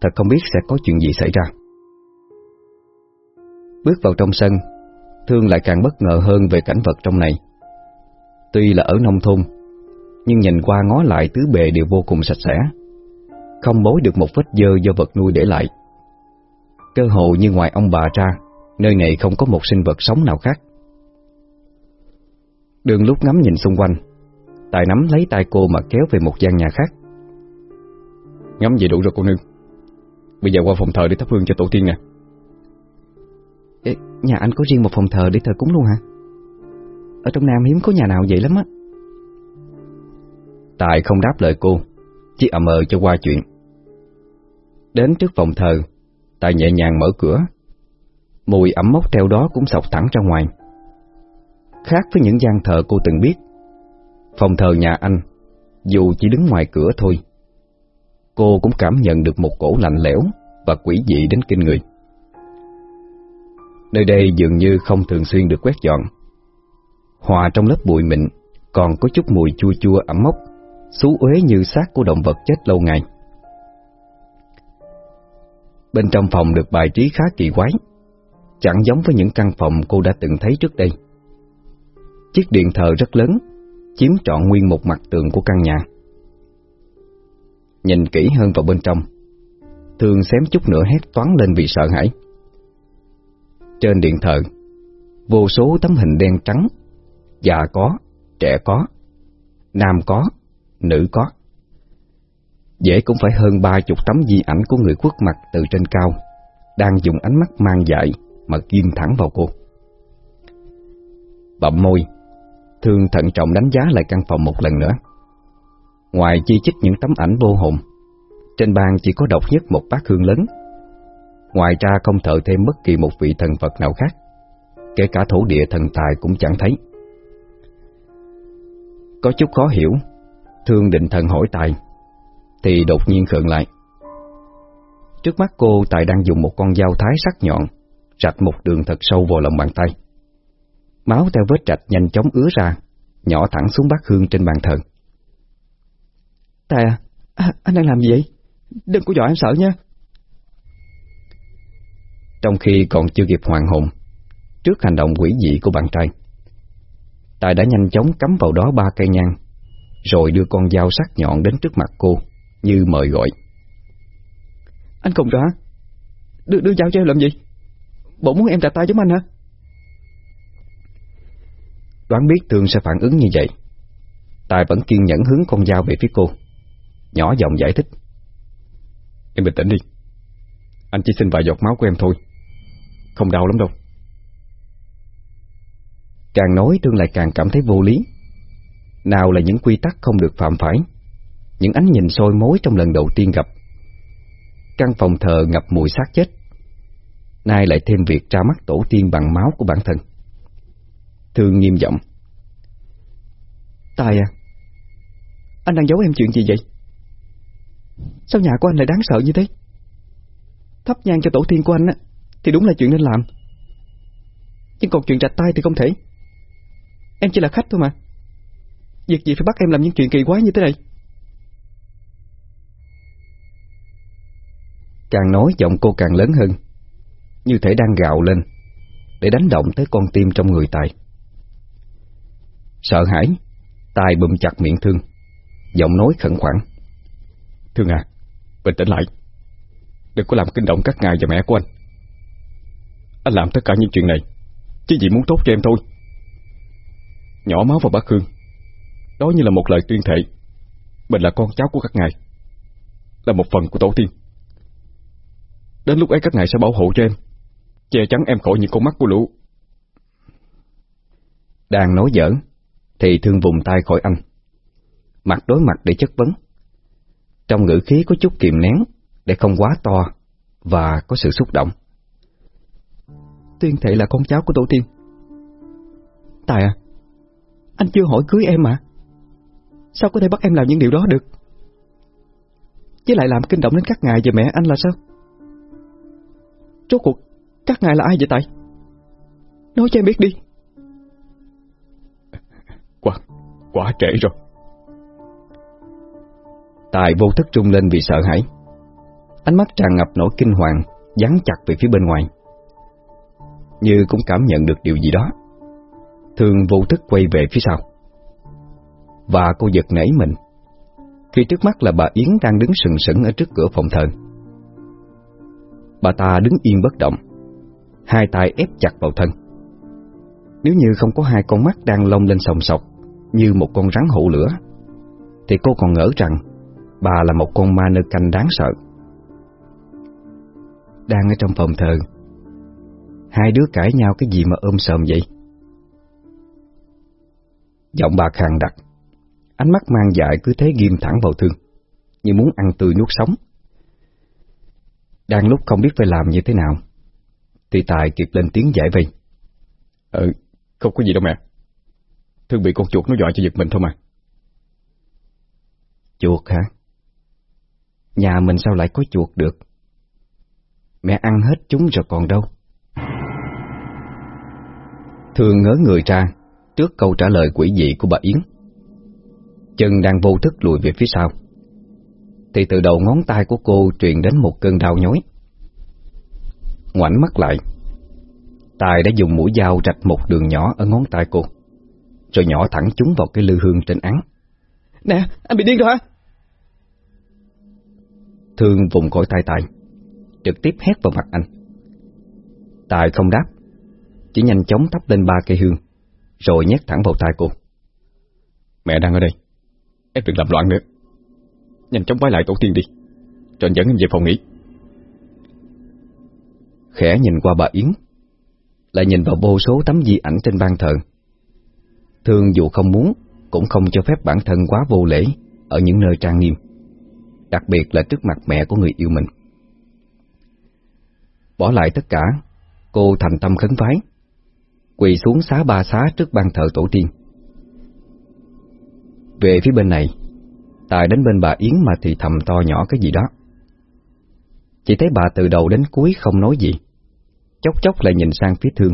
Thật không biết sẽ có chuyện gì xảy ra. Bước vào trong sân, Thương lại càng bất ngờ hơn về cảnh vật trong này. Tuy là ở nông thôn, nhưng nhìn qua ngó lại tứ bề đều vô cùng sạch sẽ. Không bối được một vết dơ do vật nuôi để lại. Cơ hồ như ngoài ông bà ra, nơi này không có một sinh vật sống nào khác. Đường lúc ngắm nhìn xung quanh, Tài nắm lấy tay cô mà kéo về một gian nhà khác. Ngắm vậy đủ rồi cô nương. Bây giờ qua phòng thờ để thắp hương cho tổ tiên nè. Ê, nhà anh có riêng một phòng thờ để thờ cúng luôn hả? Ở trong Nam hiếm có nhà nào vậy lắm á. Tài không đáp lời cô, Chỉ ậm ờ cho qua chuyện. Đến trước phòng thờ, Tài nhẹ nhàng mở cửa. Mùi ẩm mốc theo đó cũng sọc thẳng ra ngoài. Khác với những gian thờ cô từng biết, Phòng thờ nhà anh Dù chỉ đứng ngoài cửa thôi, Cô cũng cảm nhận được một cổ lạnh lẽo Và quỷ dị đến kinh người. Nơi đây dường như không thường xuyên được quét dọn. Hòa trong lớp bụi mịn Còn có chút mùi chua chua ẩm mốc Xú uế như xác của động vật chết lâu ngày. Bên trong phòng được bài trí khá kỳ quái Chẳng giống với những căn phòng cô đã từng thấy trước đây. Chiếc điện thờ rất lớn Chiếm trọn nguyên một mặt tường của căn nhà. Nhìn kỹ hơn vào bên trong Thương xém chút nữa hét toán lên vì sợ hãi. Trên điện thờ, vô số tấm hình đen trắng, già có, trẻ có, nam có, nữ có. Dễ cũng phải hơn ba chục tấm di ảnh của người khuất mặt từ trên cao, đang dùng ánh mắt mang dại mà ghim thẳng vào cô. Bậm môi, Thương thận trọng đánh giá lại căn phòng một lần nữa. Ngoài chi chích những tấm ảnh vô hồn, trên bàn chỉ có độc nhất một bát hương lớn. Ngoài ra không thợ thêm bất kỳ một vị thần Phật nào khác, kể cả thổ địa thần tài cũng chẳng thấy. Có chút khó hiểu, Thương định thần hỏi Tài, thì đột nhiên khựng lại. Trước mắt cô Tài đang dùng một con dao thái sắc nhọn, rạch một đường thật sâu vào lòng bàn tay. Máu theo vết rạch nhanh chóng ứa ra, nhỏ thẳng xuống bát hương trên bàn thờ. Tài à, à, anh đang làm gì vậy? Đừng có dọa em sợ nha. Trong khi còn chưa kịp hoàn hồn, trước hành động quỷ dị của bạn trai, Tài đã nhanh chóng cắm vào đó ba cây nhang, rồi đưa con dao sắc nhọn đến trước mặt cô, như mời gọi. Anh không rõ Đưa, đưa dao cho em làm gì? Bộ muốn em trả tay giống anh hả? Đoán biết Thương sẽ phản ứng như vậy Tài vẫn kiên nhẫn hướng con dao về phía cô Nhỏ giọng giải thích Em bình tĩnh đi Anh chỉ xin vài giọt máu của em thôi Không đau lắm đâu Càng nói Thương lại càng cảm thấy vô lý. Nào là những quy tắc không được phạm phải, Những ánh nhìn sôi mối trong lần đầu tiên gặp. Căn phòng thờ ngập mùi xác chết, Nay lại thêm việc tra mắt tổ tiên bằng máu của bản thân. Thương nghiêm giọng, Tài à Anh đang giấu em chuyện gì vậy? Sao nhà của anh lại đáng sợ như thế? Thắp nhang cho tổ tiên của anh á, Thì đúng là chuyện nên làm. Nhưng còn chuyện rạch tay thì không thể. Em chỉ là khách thôi mà. Việc gì phải bắt em làm những chuyện kỳ quái như thế này? Càng nói giọng cô càng lớn hơn Như thể đang gạo lên Để đánh động tới con tim trong người Tài. Sợ hãi Tài bụm chặt miệng Thương Giọng nói khẩn khoản. Thương à, bình tĩnh lại. Đừng có làm kinh động các ngài và mẹ của anh. Anh làm tất cả những chuyện này Chỉ vì muốn tốt cho em thôi Nhỏ máu vào bát hương. Đó như là một lời tuyên thệ. Mình là con cháu của các ngài. Là một phần của tổ tiên. Đến lúc ấy các ngài sẽ bảo hộ cho em. Che chắn em khỏi những con mắt của lũ. Đang nói giỡn, Thì thương vùng tay khỏi anh Mặt đối mặt để chất vấn. Trong ngữ khí có chút kiềm nén, Để không quá to Và có sự xúc động. Tuyên thệ là con cháu của tổ tiên. Tài à anh chưa hỏi cưới em mà. Sao có thể bắt em làm những điều đó được? Với lại làm kinh động đến các ngài và mẹ anh là sao? Rốt cuộc Các ngài là ai vậy Tài? Nói cho em biết đi. Quá, quá trễ rồi. Tài vô thức trung lên vì sợ hãi. Ánh mắt tràn ngập nỗi kinh hoàng Dán chặt về phía bên ngoài. Như cũng cảm nhận được điều gì đó Thường vô thức quay về phía sau. Và cô giật nảy mình, Khi trước mắt là bà Yến đang đứng sừng sững ở trước cửa phòng thờ. Bà ta đứng yên bất động, Hai tay ép chặt vào thân. Nếu như không có hai con mắt đang lông lên sòng sọc Như một con rắn hổ lửa, Thì cô còn ngỡ rằng Bà là một con ma nơ canh đáng sợ. Đang ở trong phòng thờ, Hai đứa cãi nhau cái gì mà ôm sờm vậy? Giọng bà khàn đặc. Ánh mắt mang dại cứ thế ghim thẳng vào thương. Như muốn ăn tươi nuốt sống. Đang lúc không biết phải làm như thế nào Thì Tài kịp lên tiếng giải vây. Ừ, không có gì đâu mẹ. Thương bị con chuột nó dọa cho giật mình thôi mà. Chuột hả? Nhà mình sao lại có chuột được? Mẹ ăn hết chúng rồi còn đâu? Thương ngớ người ra Trước câu trả lời quỷ dị của bà Yến Chân đang vô thức lùi về phía sau thì từ đầu ngón tay của cô truyền đến một cơn đau nhói. Ngoảnh mắt lại, Tài đã dùng mũi dao rạch một đường nhỏ ở ngón tay cô, rồi nhỏ thẳng chúng vào cái lư hương trên án. Nè, anh bị điên rồi hả? Thương vùng khỏi tay Tài, trực tiếp hét vào mặt anh. Tài không đáp, chỉ nhanh chóng thắp lên ba cây hương, rồi nhét thẳng vào tai cô. Mẹ đang ở đây, em đừng làm loạn nữa. Nhanh chóng quay lại tổ tiên đi, rồi dẫn em về phòng nghỉ. Khẽ nhìn qua bà Yến, lại nhìn vào vô số tấm di ảnh trên ban thờ. Thương dù không muốn, cũng không cho phép bản thân quá vô lễ ở những nơi trang nghiêm, đặc biệt là trước mặt mẹ của người yêu mình. Bỏ lại tất cả, cô thành tâm khấn vái, quỳ xuống xá ba xá trước ban thờ tổ tiên. Về phía bên này, Tài đến bên bà Yến mà thì thầm to nhỏ cái gì đó. Chỉ thấy bà từ đầu đến cuối không nói gì, chốc chốc lại nhìn sang phía thương,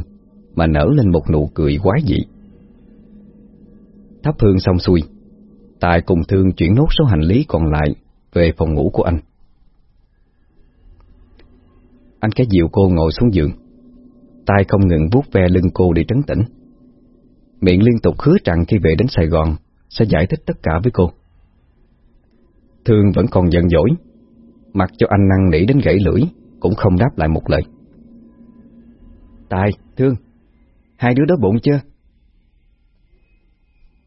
mà nở lên một nụ cười quái dị. Thắp hương xong xuôi, Tài cùng thương chuyển nốt số hành lý còn lại về phòng ngủ của anh. Anh cái diệu cô ngồi xuống giường, tay không ngừng vuốt ve lưng cô để trấn tĩnh. Miệng liên tục hứa rằng khi về đến Sài Gòn sẽ giải thích tất cả với cô. Thương vẫn còn giận dỗi, mặc cho anh năn nỉ đến gãy lưỡi, cũng không đáp lại một lời. Tài, Thương, hai đứa đó bụng chưa?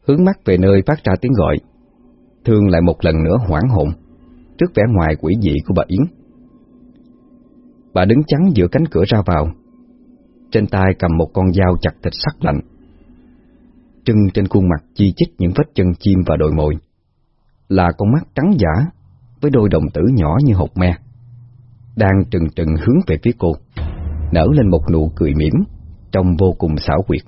Hướng mắt về nơi phát ra tiếng gọi, Thương lại một lần nữa hoảng hồn trước vẻ ngoài quỷ dị của bà Yến. Bà đứng chắn giữa cánh cửa ra vào, trên tay cầm một con dao chặt thịt sắc lạnh. Trưng trên khuôn mặt chi chít những vết chân chim và đồi mồi, là con mắt trắng giả với đôi đồng tử nhỏ như hột me, đang trừng trừng hướng về phía cô, nở lên một nụ cười mỉm, trông vô cùng xảo quyệt.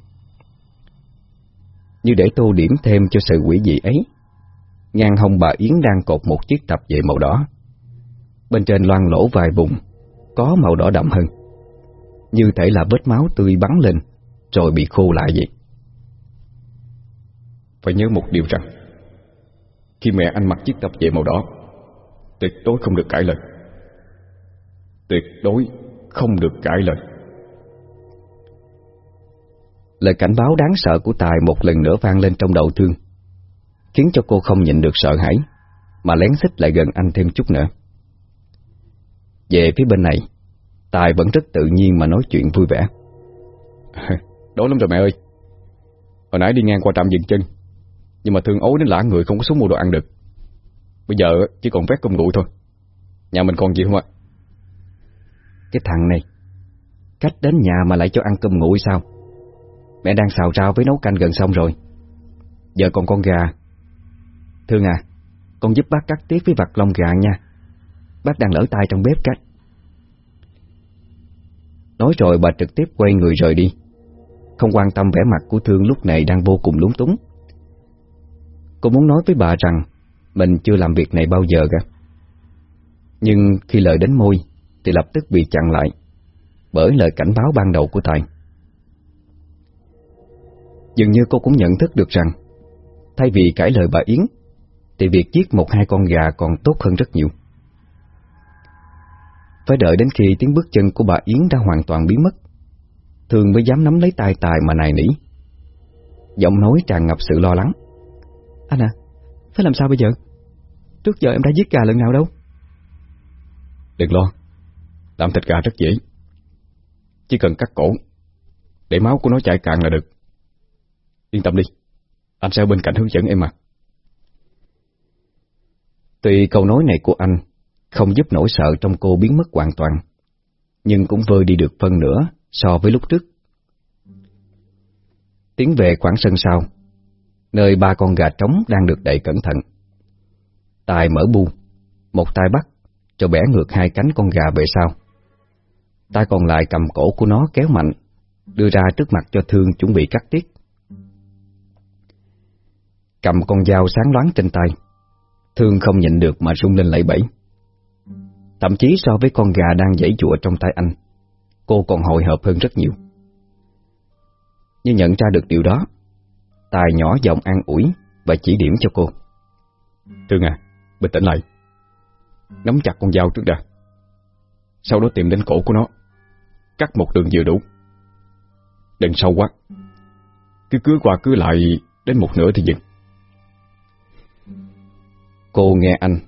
Như để tô điểm thêm cho sự quỷ dị ấy, ngang hông bà Yến đang cột một chiếc tập dệ màu đỏ. Bên trên loang lỗ vài vùng, có màu đỏ đậm hơn, như thể là vết máu tươi bắn lên, rồi bị khô lại vậy. Phải nhớ một điều rằng, khi mẹ anh mặc chiếc tập dệ màu đỏ, tuyệt đối không được cãi lời. Tuyệt đối không được cãi lời. Lời cảnh báo đáng sợ của Tài một lần nữa vang lên trong đầu thương, khiến cho cô không nhịn được sợ hãi, mà lén xích lại gần anh thêm chút nữa. Về phía bên này, Tài vẫn rất tự nhiên mà nói chuyện vui vẻ. Đói lắm rồi mẹ ơi. Hồi nãy đi ngang qua trạm dừng chân, nhưng mà thương ối đến lã người không có xuống mua đồ ăn được. Bây giờ chỉ còn vét cơm nguội thôi. Nhà mình còn gì không ạ? Cái thằng này, cách đến nhà mà lại cho ăn cơm nguội sao? Mẹ đang xào rau với nấu canh gần xong rồi. Giờ còn con gà. Thương à, con giúp bác cắt tiếp với vặt lông gà nha. Bác đang lỡ tay trong bếp cách. Nói rồi bà trực tiếp quay người rời đi. Không quan tâm vẻ mặt của Thương lúc này đang vô cùng lúng túng. Cô muốn nói với bà rằng, Mình chưa làm việc này bao giờ cả. Nhưng khi lời đến môi, Thì lập tức bị chặn lại, Bởi lời cảnh báo ban đầu của Tài. Dường như cô cũng nhận thức được rằng, Thay vì cãi lời bà Yến, Thì việc giết một hai con gà còn tốt hơn rất nhiều phải đợi đến khi tiếng bước chân của bà Yến đã hoàn toàn biến mất. Thường mới dám nắm lấy tay Tài mà nài nỉ. Giọng nói tràn ngập sự lo lắng. Anh à, phải làm sao bây giờ? Trước giờ em đã giết gà lần nào đâu? Đừng lo. Làm thịt gà rất dễ. Chỉ cần cắt cổ Để máu của nó chảy cạn là được. Yên tâm đi. Anh sẽ ở bên cạnh hướng dẫn em mà. Tuy câu nói này của anh không giúp nỗi sợ trong cô biến mất hoàn toàn, nhưng cũng vơi đi được phân nửa so với lúc trước. Tiến về khoảng sân sau, nơi ba con gà trống đang được đậy cẩn thận. Tài mở bu, một tay bắt, cho bẻ ngược hai cánh con gà về sau. Tay còn lại cầm cổ của nó kéo mạnh, đưa ra trước mặt cho thương chuẩn bị cắt tiết. Cầm con dao sáng loáng trên tay, thương không nhịn được mà rung lên lẫy bẫy. Thậm chí so với con gà đang dãy chùa trong tay anh, cô còn hồi hộp hơn rất nhiều. như nhận ra được điều đó, Tài nhỏ giọng an ủi và chỉ điểm cho cô. Thương à, bình tĩnh lại. Nắm chặt con dao trước đã. Sau đó tìm đến cổ của nó, cắt một đường vừa đủ. Đừng sâu quá. Cứ cứ qua cứ lại đến một nửa thì dừng. Cô nghe anh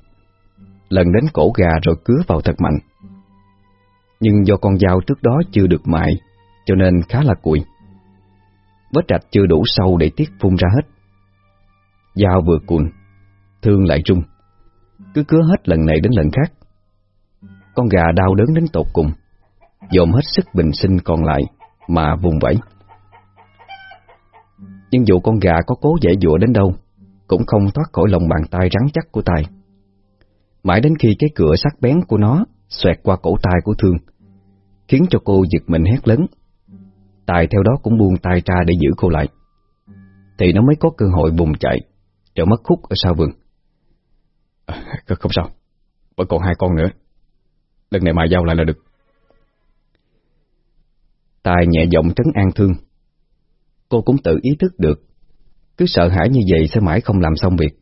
lần đến cổ gà rồi cứa vào thật mạnh. Nhưng do con dao trước đó chưa được mại, cho nên khá là cuội. Vết rạch chưa đủ sâu để tiết phun ra hết. Dao vừa cuộn, thương lại trung, cứ cứa hết lần này đến lần khác. Con gà đau đớn đến tột cùng, dồn hết sức bình sinh còn lại mà vùng vẫy. Nhưng dù con gà có cố dễ dụa đến đâu, cũng không thoát khỏi lòng bàn tay rắn chắc của Tài. Mãi đến khi cái cửa sắc bén của nó xoẹt qua cổ tay của Thương, khiến cho cô giật mình hét lớn. Tài theo đó cũng buông tay ra để giữ cô lại. Thì nó mới có cơ hội bùng chạy, trở mất khúc ở sau vườn. À, không sao, vẫn còn hai con nữa. Lần này mài dao lại là được. Tài nhẹ giọng trấn an Thương. Cô cũng tự ý thức được, cứ sợ hãi như vậy sẽ mãi không làm xong việc.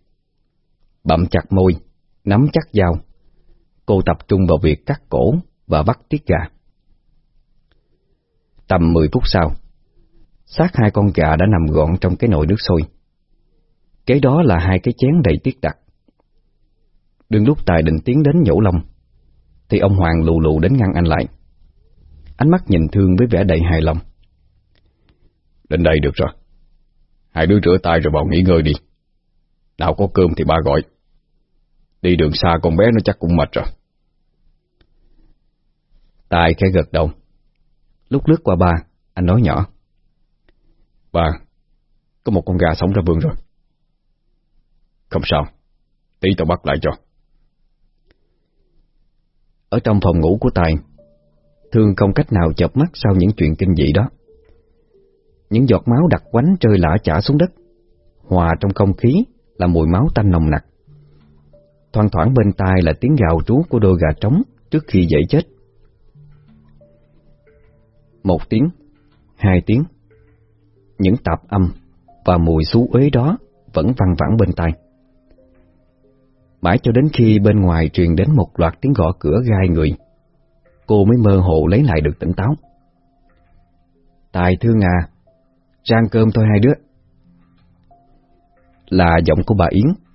Bậm chặt môi, nắm chắc dao. Cô tập trung vào việc cắt cổ và bắt tiết gà. Tầm 10 phút sau, xác hai con gà đã nằm gọn trong cái nồi nước sôi. Kế đó là hai cái chén đầy tiết đặc. Đừng lúc Tài định tiến đến nhổ lông, thì ông Hoàng lù lù đến ngăn anh lại. Ánh mắt nhìn thương với vẻ đầy hài lòng. Đến đây được rồi. Hai đứa rửa tay rồi vào nghỉ ngơi đi. Nào có cơm thì ba gọi. Đi đường xa con bé nó chắc cũng mệt rồi. Tài khẽ gật đầu. Lúc lướt qua ba, anh nói nhỏ. Ba, có một con gà sống ra vườn rồi. Không sao, tí tao bắt lại cho. Ở trong phòng ngủ của Tài, Thương không cách nào chợp mắt sau những chuyện kinh dị đó. Những giọt máu đặc quánh rơi lả chả xuống đất, hòa trong không khí là mùi máu tanh nồng nặc. Thoang thoảng bên tai là tiếng gào rú của đôi gà trống trước khi dậy chết. Một tiếng, hai tiếng, những tạp âm và mùi xú uế đó vẫn văng vẳng bên tai. Mãi cho đến khi bên ngoài truyền đến một loạt tiếng gõ cửa gai người, cô mới mơ hồ lấy lại được tỉnh táo. Tài thương à, trang cơm thôi hai đứa. Là giọng của bà Yến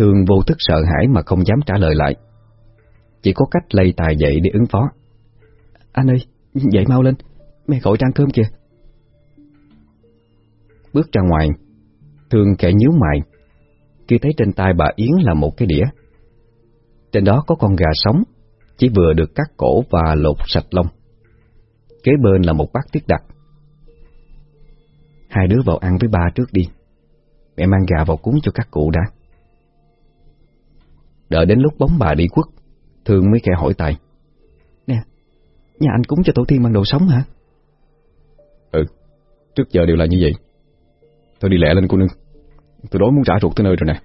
thường vô thức sợ hãi mà không dám trả lời lại. Chỉ có cách lây tài dậy để ứng phó. Anh ơi, dậy mau lên, mẹ gọi trang cơm kìa. Bước ra ngoài, thường kẻ nhíu mày, khi thấy trên tay bà Yến là một cái đĩa. Trên đó có con gà sống, chỉ vừa được cắt cổ và lột sạch lông. Kế bên là một bát tiết đặc. Hai đứa vào ăn với ba trước đi. Mẹ mang gà vào cúng cho các cụ đã. Đợi đến lúc bóng bà đi quất, Thương mới kẻ hỏi Tài. Nè, nhà anh cúng cho tổ tiên bằng đồ sống hả? Ừ, trước giờ đều là như vậy. Tôi đi lẹ lên cô nương. Tôi đói muốn trả ruột tới nơi rồi nè.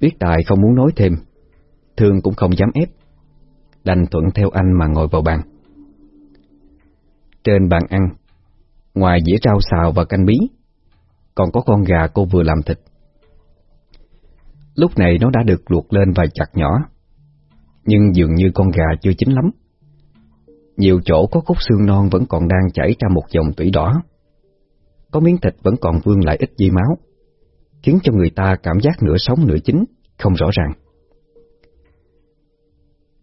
Biết Tài không muốn nói thêm, Thương cũng không dám ép, đành thuận theo anh mà ngồi vào bàn. Trên bàn ăn, ngoài dĩa rau xào và canh bí, còn có con gà cô vừa làm thịt. Lúc này nó đã được luộc lên và chặt nhỏ, nhưng dường như con gà chưa chín lắm. Nhiều chỗ có khúc xương non vẫn còn đang chảy ra một dòng tủy đỏ. Có miếng thịt vẫn còn vương lại ít dây máu, khiến cho người ta cảm giác nửa sống nửa chín, không rõ ràng.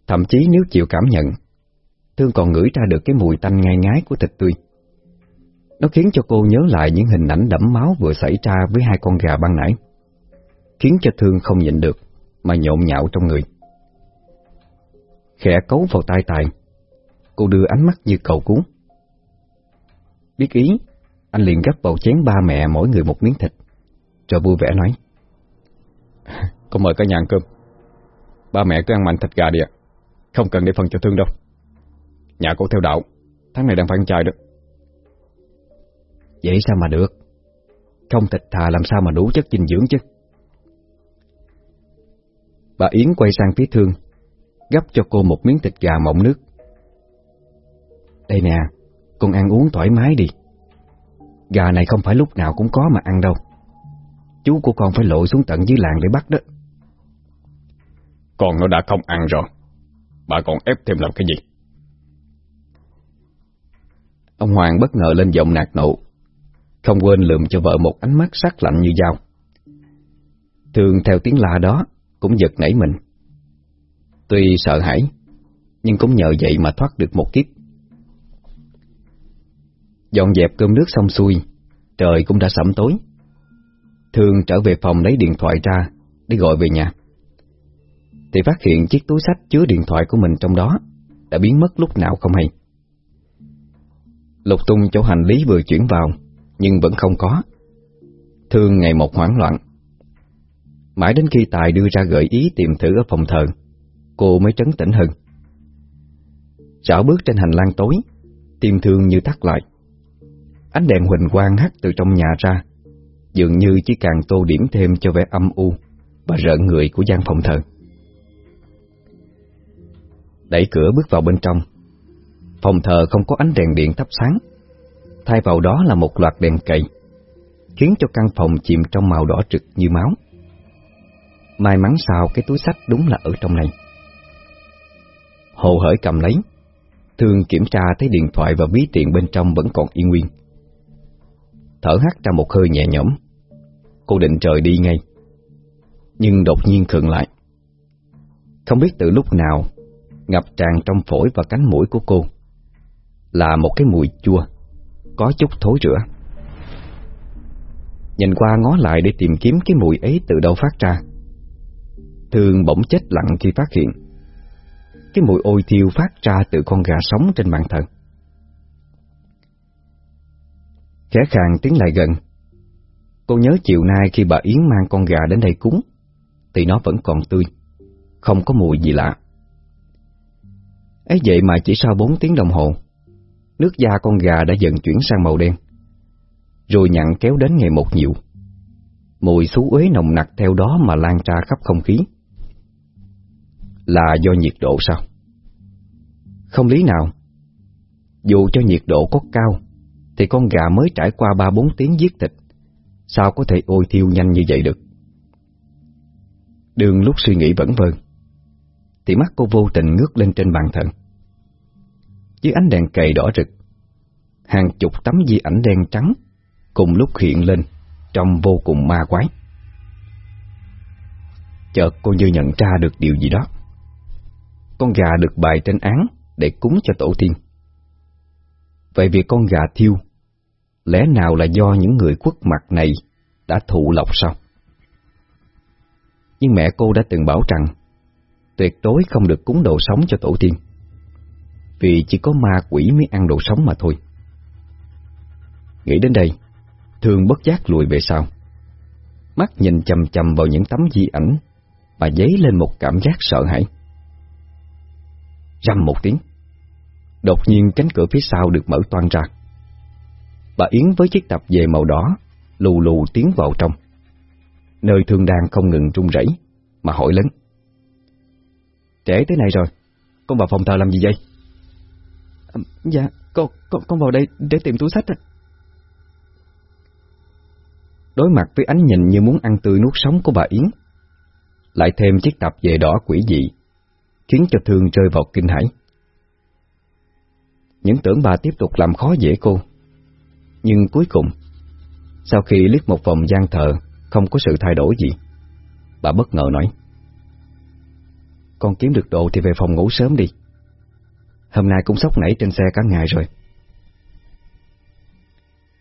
Thậm chí nếu chịu cảm nhận, Thương còn ngửi ra được cái mùi tanh ngai ngái của thịt tươi. Nó khiến cho cô nhớ lại những hình ảnh đẫm máu vừa xảy ra với hai con gà ban nãy, khiến cho Thương không nhịn được, mà nhộn nhạo trong người. Khẽ cấu vào tai tài, cô đưa ánh mắt như cầu cứu. Biết ý, anh liền gấp vào chén ba mẹ mỗi người một miếng thịt, rồi vui vẻ nói. Con mời cả nhà ăn cơm. Ba mẹ cứ ăn mạnh thịt gà đi ạ. Không cần để phần cho thương đâu. Nhà cô theo đạo, tháng này đang phải ăn chay đó. Vậy sao mà được? Không thịt thà làm sao mà đủ chất dinh dưỡng chứ? Bà Yến quay sang phía thương, gấp cho cô một miếng thịt gà mọng nước. Đây nè, con ăn uống thoải mái đi. Gà này không phải lúc nào cũng có mà ăn đâu. Chú của con phải lội xuống tận dưới làng để bắt đó. Con nó đã không ăn rồi. Bà còn ép thêm làm cái gì? Ông Hoàng bất ngờ lên giọng nạt nộ, không quên lượm cho vợ một ánh mắt sắc lạnh như dao. Thường theo tiếng la đó cũng giật nảy mình. Tuy sợ hãi, Nhưng cũng nhờ vậy mà thoát được một kiếp. Dọn dẹp cơm nước xong xuôi Trời cũng đã sẩm tối. Thương trở về phòng lấy điện thoại ra Để gọi về nhà. Thì phát hiện chiếc túi sách chứa điện thoại của mình trong đó Đã biến mất lúc nào không hay. Lục tung chỗ hành lý vừa chuyển vào Nhưng vẫn không có. Thương ngày một hoảng loạn Mãi đến khi Tài đưa ra gợi ý tìm thử ở phòng thờ, Cô mới trấn tĩnh hơn. Rảo bước trên hành lang tối, Tim thương như tắt lại. Ánh đèn huỳnh quang hắt từ trong nhà ra, Dường như chỉ càng tô điểm thêm cho vẻ âm u Và rợn người của gian phòng thờ. Đẩy cửa bước vào bên trong, Phòng thờ không có ánh đèn điện thắp sáng. Thay vào đó là một loạt đèn cậy Khiến cho căn phòng chìm trong màu đỏ trực như máu. May mắn sao cái túi sách đúng là ở trong này. Hồ hởi cầm lấy Thương kiểm tra thấy điện thoại và ví tiền bên trong vẫn còn yên nguyên. Thở hắt ra một hơi nhẹ nhõm, Cô định trời đi ngay. Nhưng đột nhiên khựng lại. Không biết từ lúc nào, Ngập tràn trong phổi và cánh mũi của cô Là một cái mùi chua, Có chút thối rữa Nhìn qua ngó lại để tìm kiếm cái mùi ấy từ đâu phát ra. Thương bỗng chết lặng khi phát hiện. Cái mùi ôi thiêu phát ra từ con gà sống trên bàn thờ. Khẽ khàng tiến lại gần. Cô nhớ chiều nay khi bà Yến mang con gà đến đây cúng, Thì nó vẫn còn tươi, Không có mùi gì lạ. Ấy vậy mà chỉ sau 4 tiếng đồng hồ, Nước da con gà đã dần chuyển sang màu đen, Rồi nhặn kéo đến ngày một nhiều. Mùi xú uế nồng nặc theo đó mà lan ra khắp không khí. Là do nhiệt độ sao? Không lý nào. Dù cho nhiệt độ có cao, Thì con gà mới trải qua 3-4 tiếng giết thịt, Sao có thể ôi thiêu nhanh như vậy được? Đường lúc suy nghĩ vẫn vơn Thì mắt cô vô tình ngước lên trên bàn thờ. Dưới ánh đèn cầy đỏ rực, Hàng chục tấm di ảnh đen trắng Cùng lúc hiện lên Trông vô cùng ma quái. Chợt cô như nhận ra được điều gì đó. Con gà được bày trên án Để cúng cho tổ tiên. Vậy việc con gà thiêu, Lẽ nào là do những người quốc mặt này Đã thụ lộc sao? Nhưng mẹ cô đã từng bảo rằng, Tuyệt đối không được cúng đồ sống cho tổ tiên, Vì chỉ có ma quỷ mới ăn đồ sống mà thôi. Nghĩ đến đây thường bất giác lùi về sau. Mắt nhìn chầm chầm vào những tấm di ảnh Và dấy lên một cảm giác sợ hãi. Răm một tiếng. Đột nhiên cánh cửa phía sau được mở toan ra. Bà Yến với chiếc tập về màu đỏ Lù lù tiến vào trong. Nơi thương đang không ngừng run rẩy Mà hỏi lớn. Trễ thế này rồi Con vào phòng thờ làm gì vậy? À, Dạ con, con, con vào đây để tìm túi sách Đối mặt với ánh nhìn như muốn ăn tươi nuốt sống của bà Yến Lại thêm chiếc tập về đỏ quỷ dị Khiến cho Thương rơi vào kinh hãi. Những tưởng bà tiếp tục làm khó dễ cô. Nhưng cuối cùng, Sau khi liếc một vòng gian thờ, Không có sự thay đổi gì, Bà bất ngờ nói, Con kiếm được đồ thì về phòng ngủ sớm đi. Hôm nay cũng sốc nảy trên xe cả ngày rồi.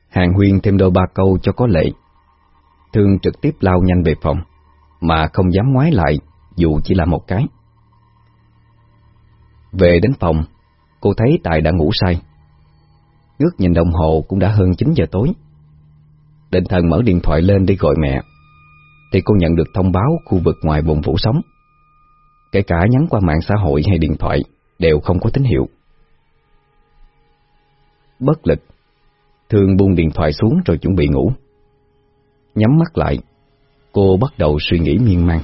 Hàng Huyên thêm đôi ba câu cho có lệ. Thương trực tiếp lao nhanh về phòng, Mà không dám ngoái lại Dù chỉ là một cái. Về đến phòng, Cô thấy Tài đã ngủ say. Ngước nhìn đồng hồ cũng đã hơn 9 giờ tối. Định thần mở điện thoại lên để gọi mẹ, Thì cô nhận được thông báo khu vực ngoài vùng phủ sống Kể cả nhắn qua mạng xã hội hay điện thoại Đều không có tín hiệu. Bất lực thường buông điện thoại xuống rồi chuẩn bị ngủ. Nhắm mắt lại, Cô bắt đầu suy nghĩ miên man.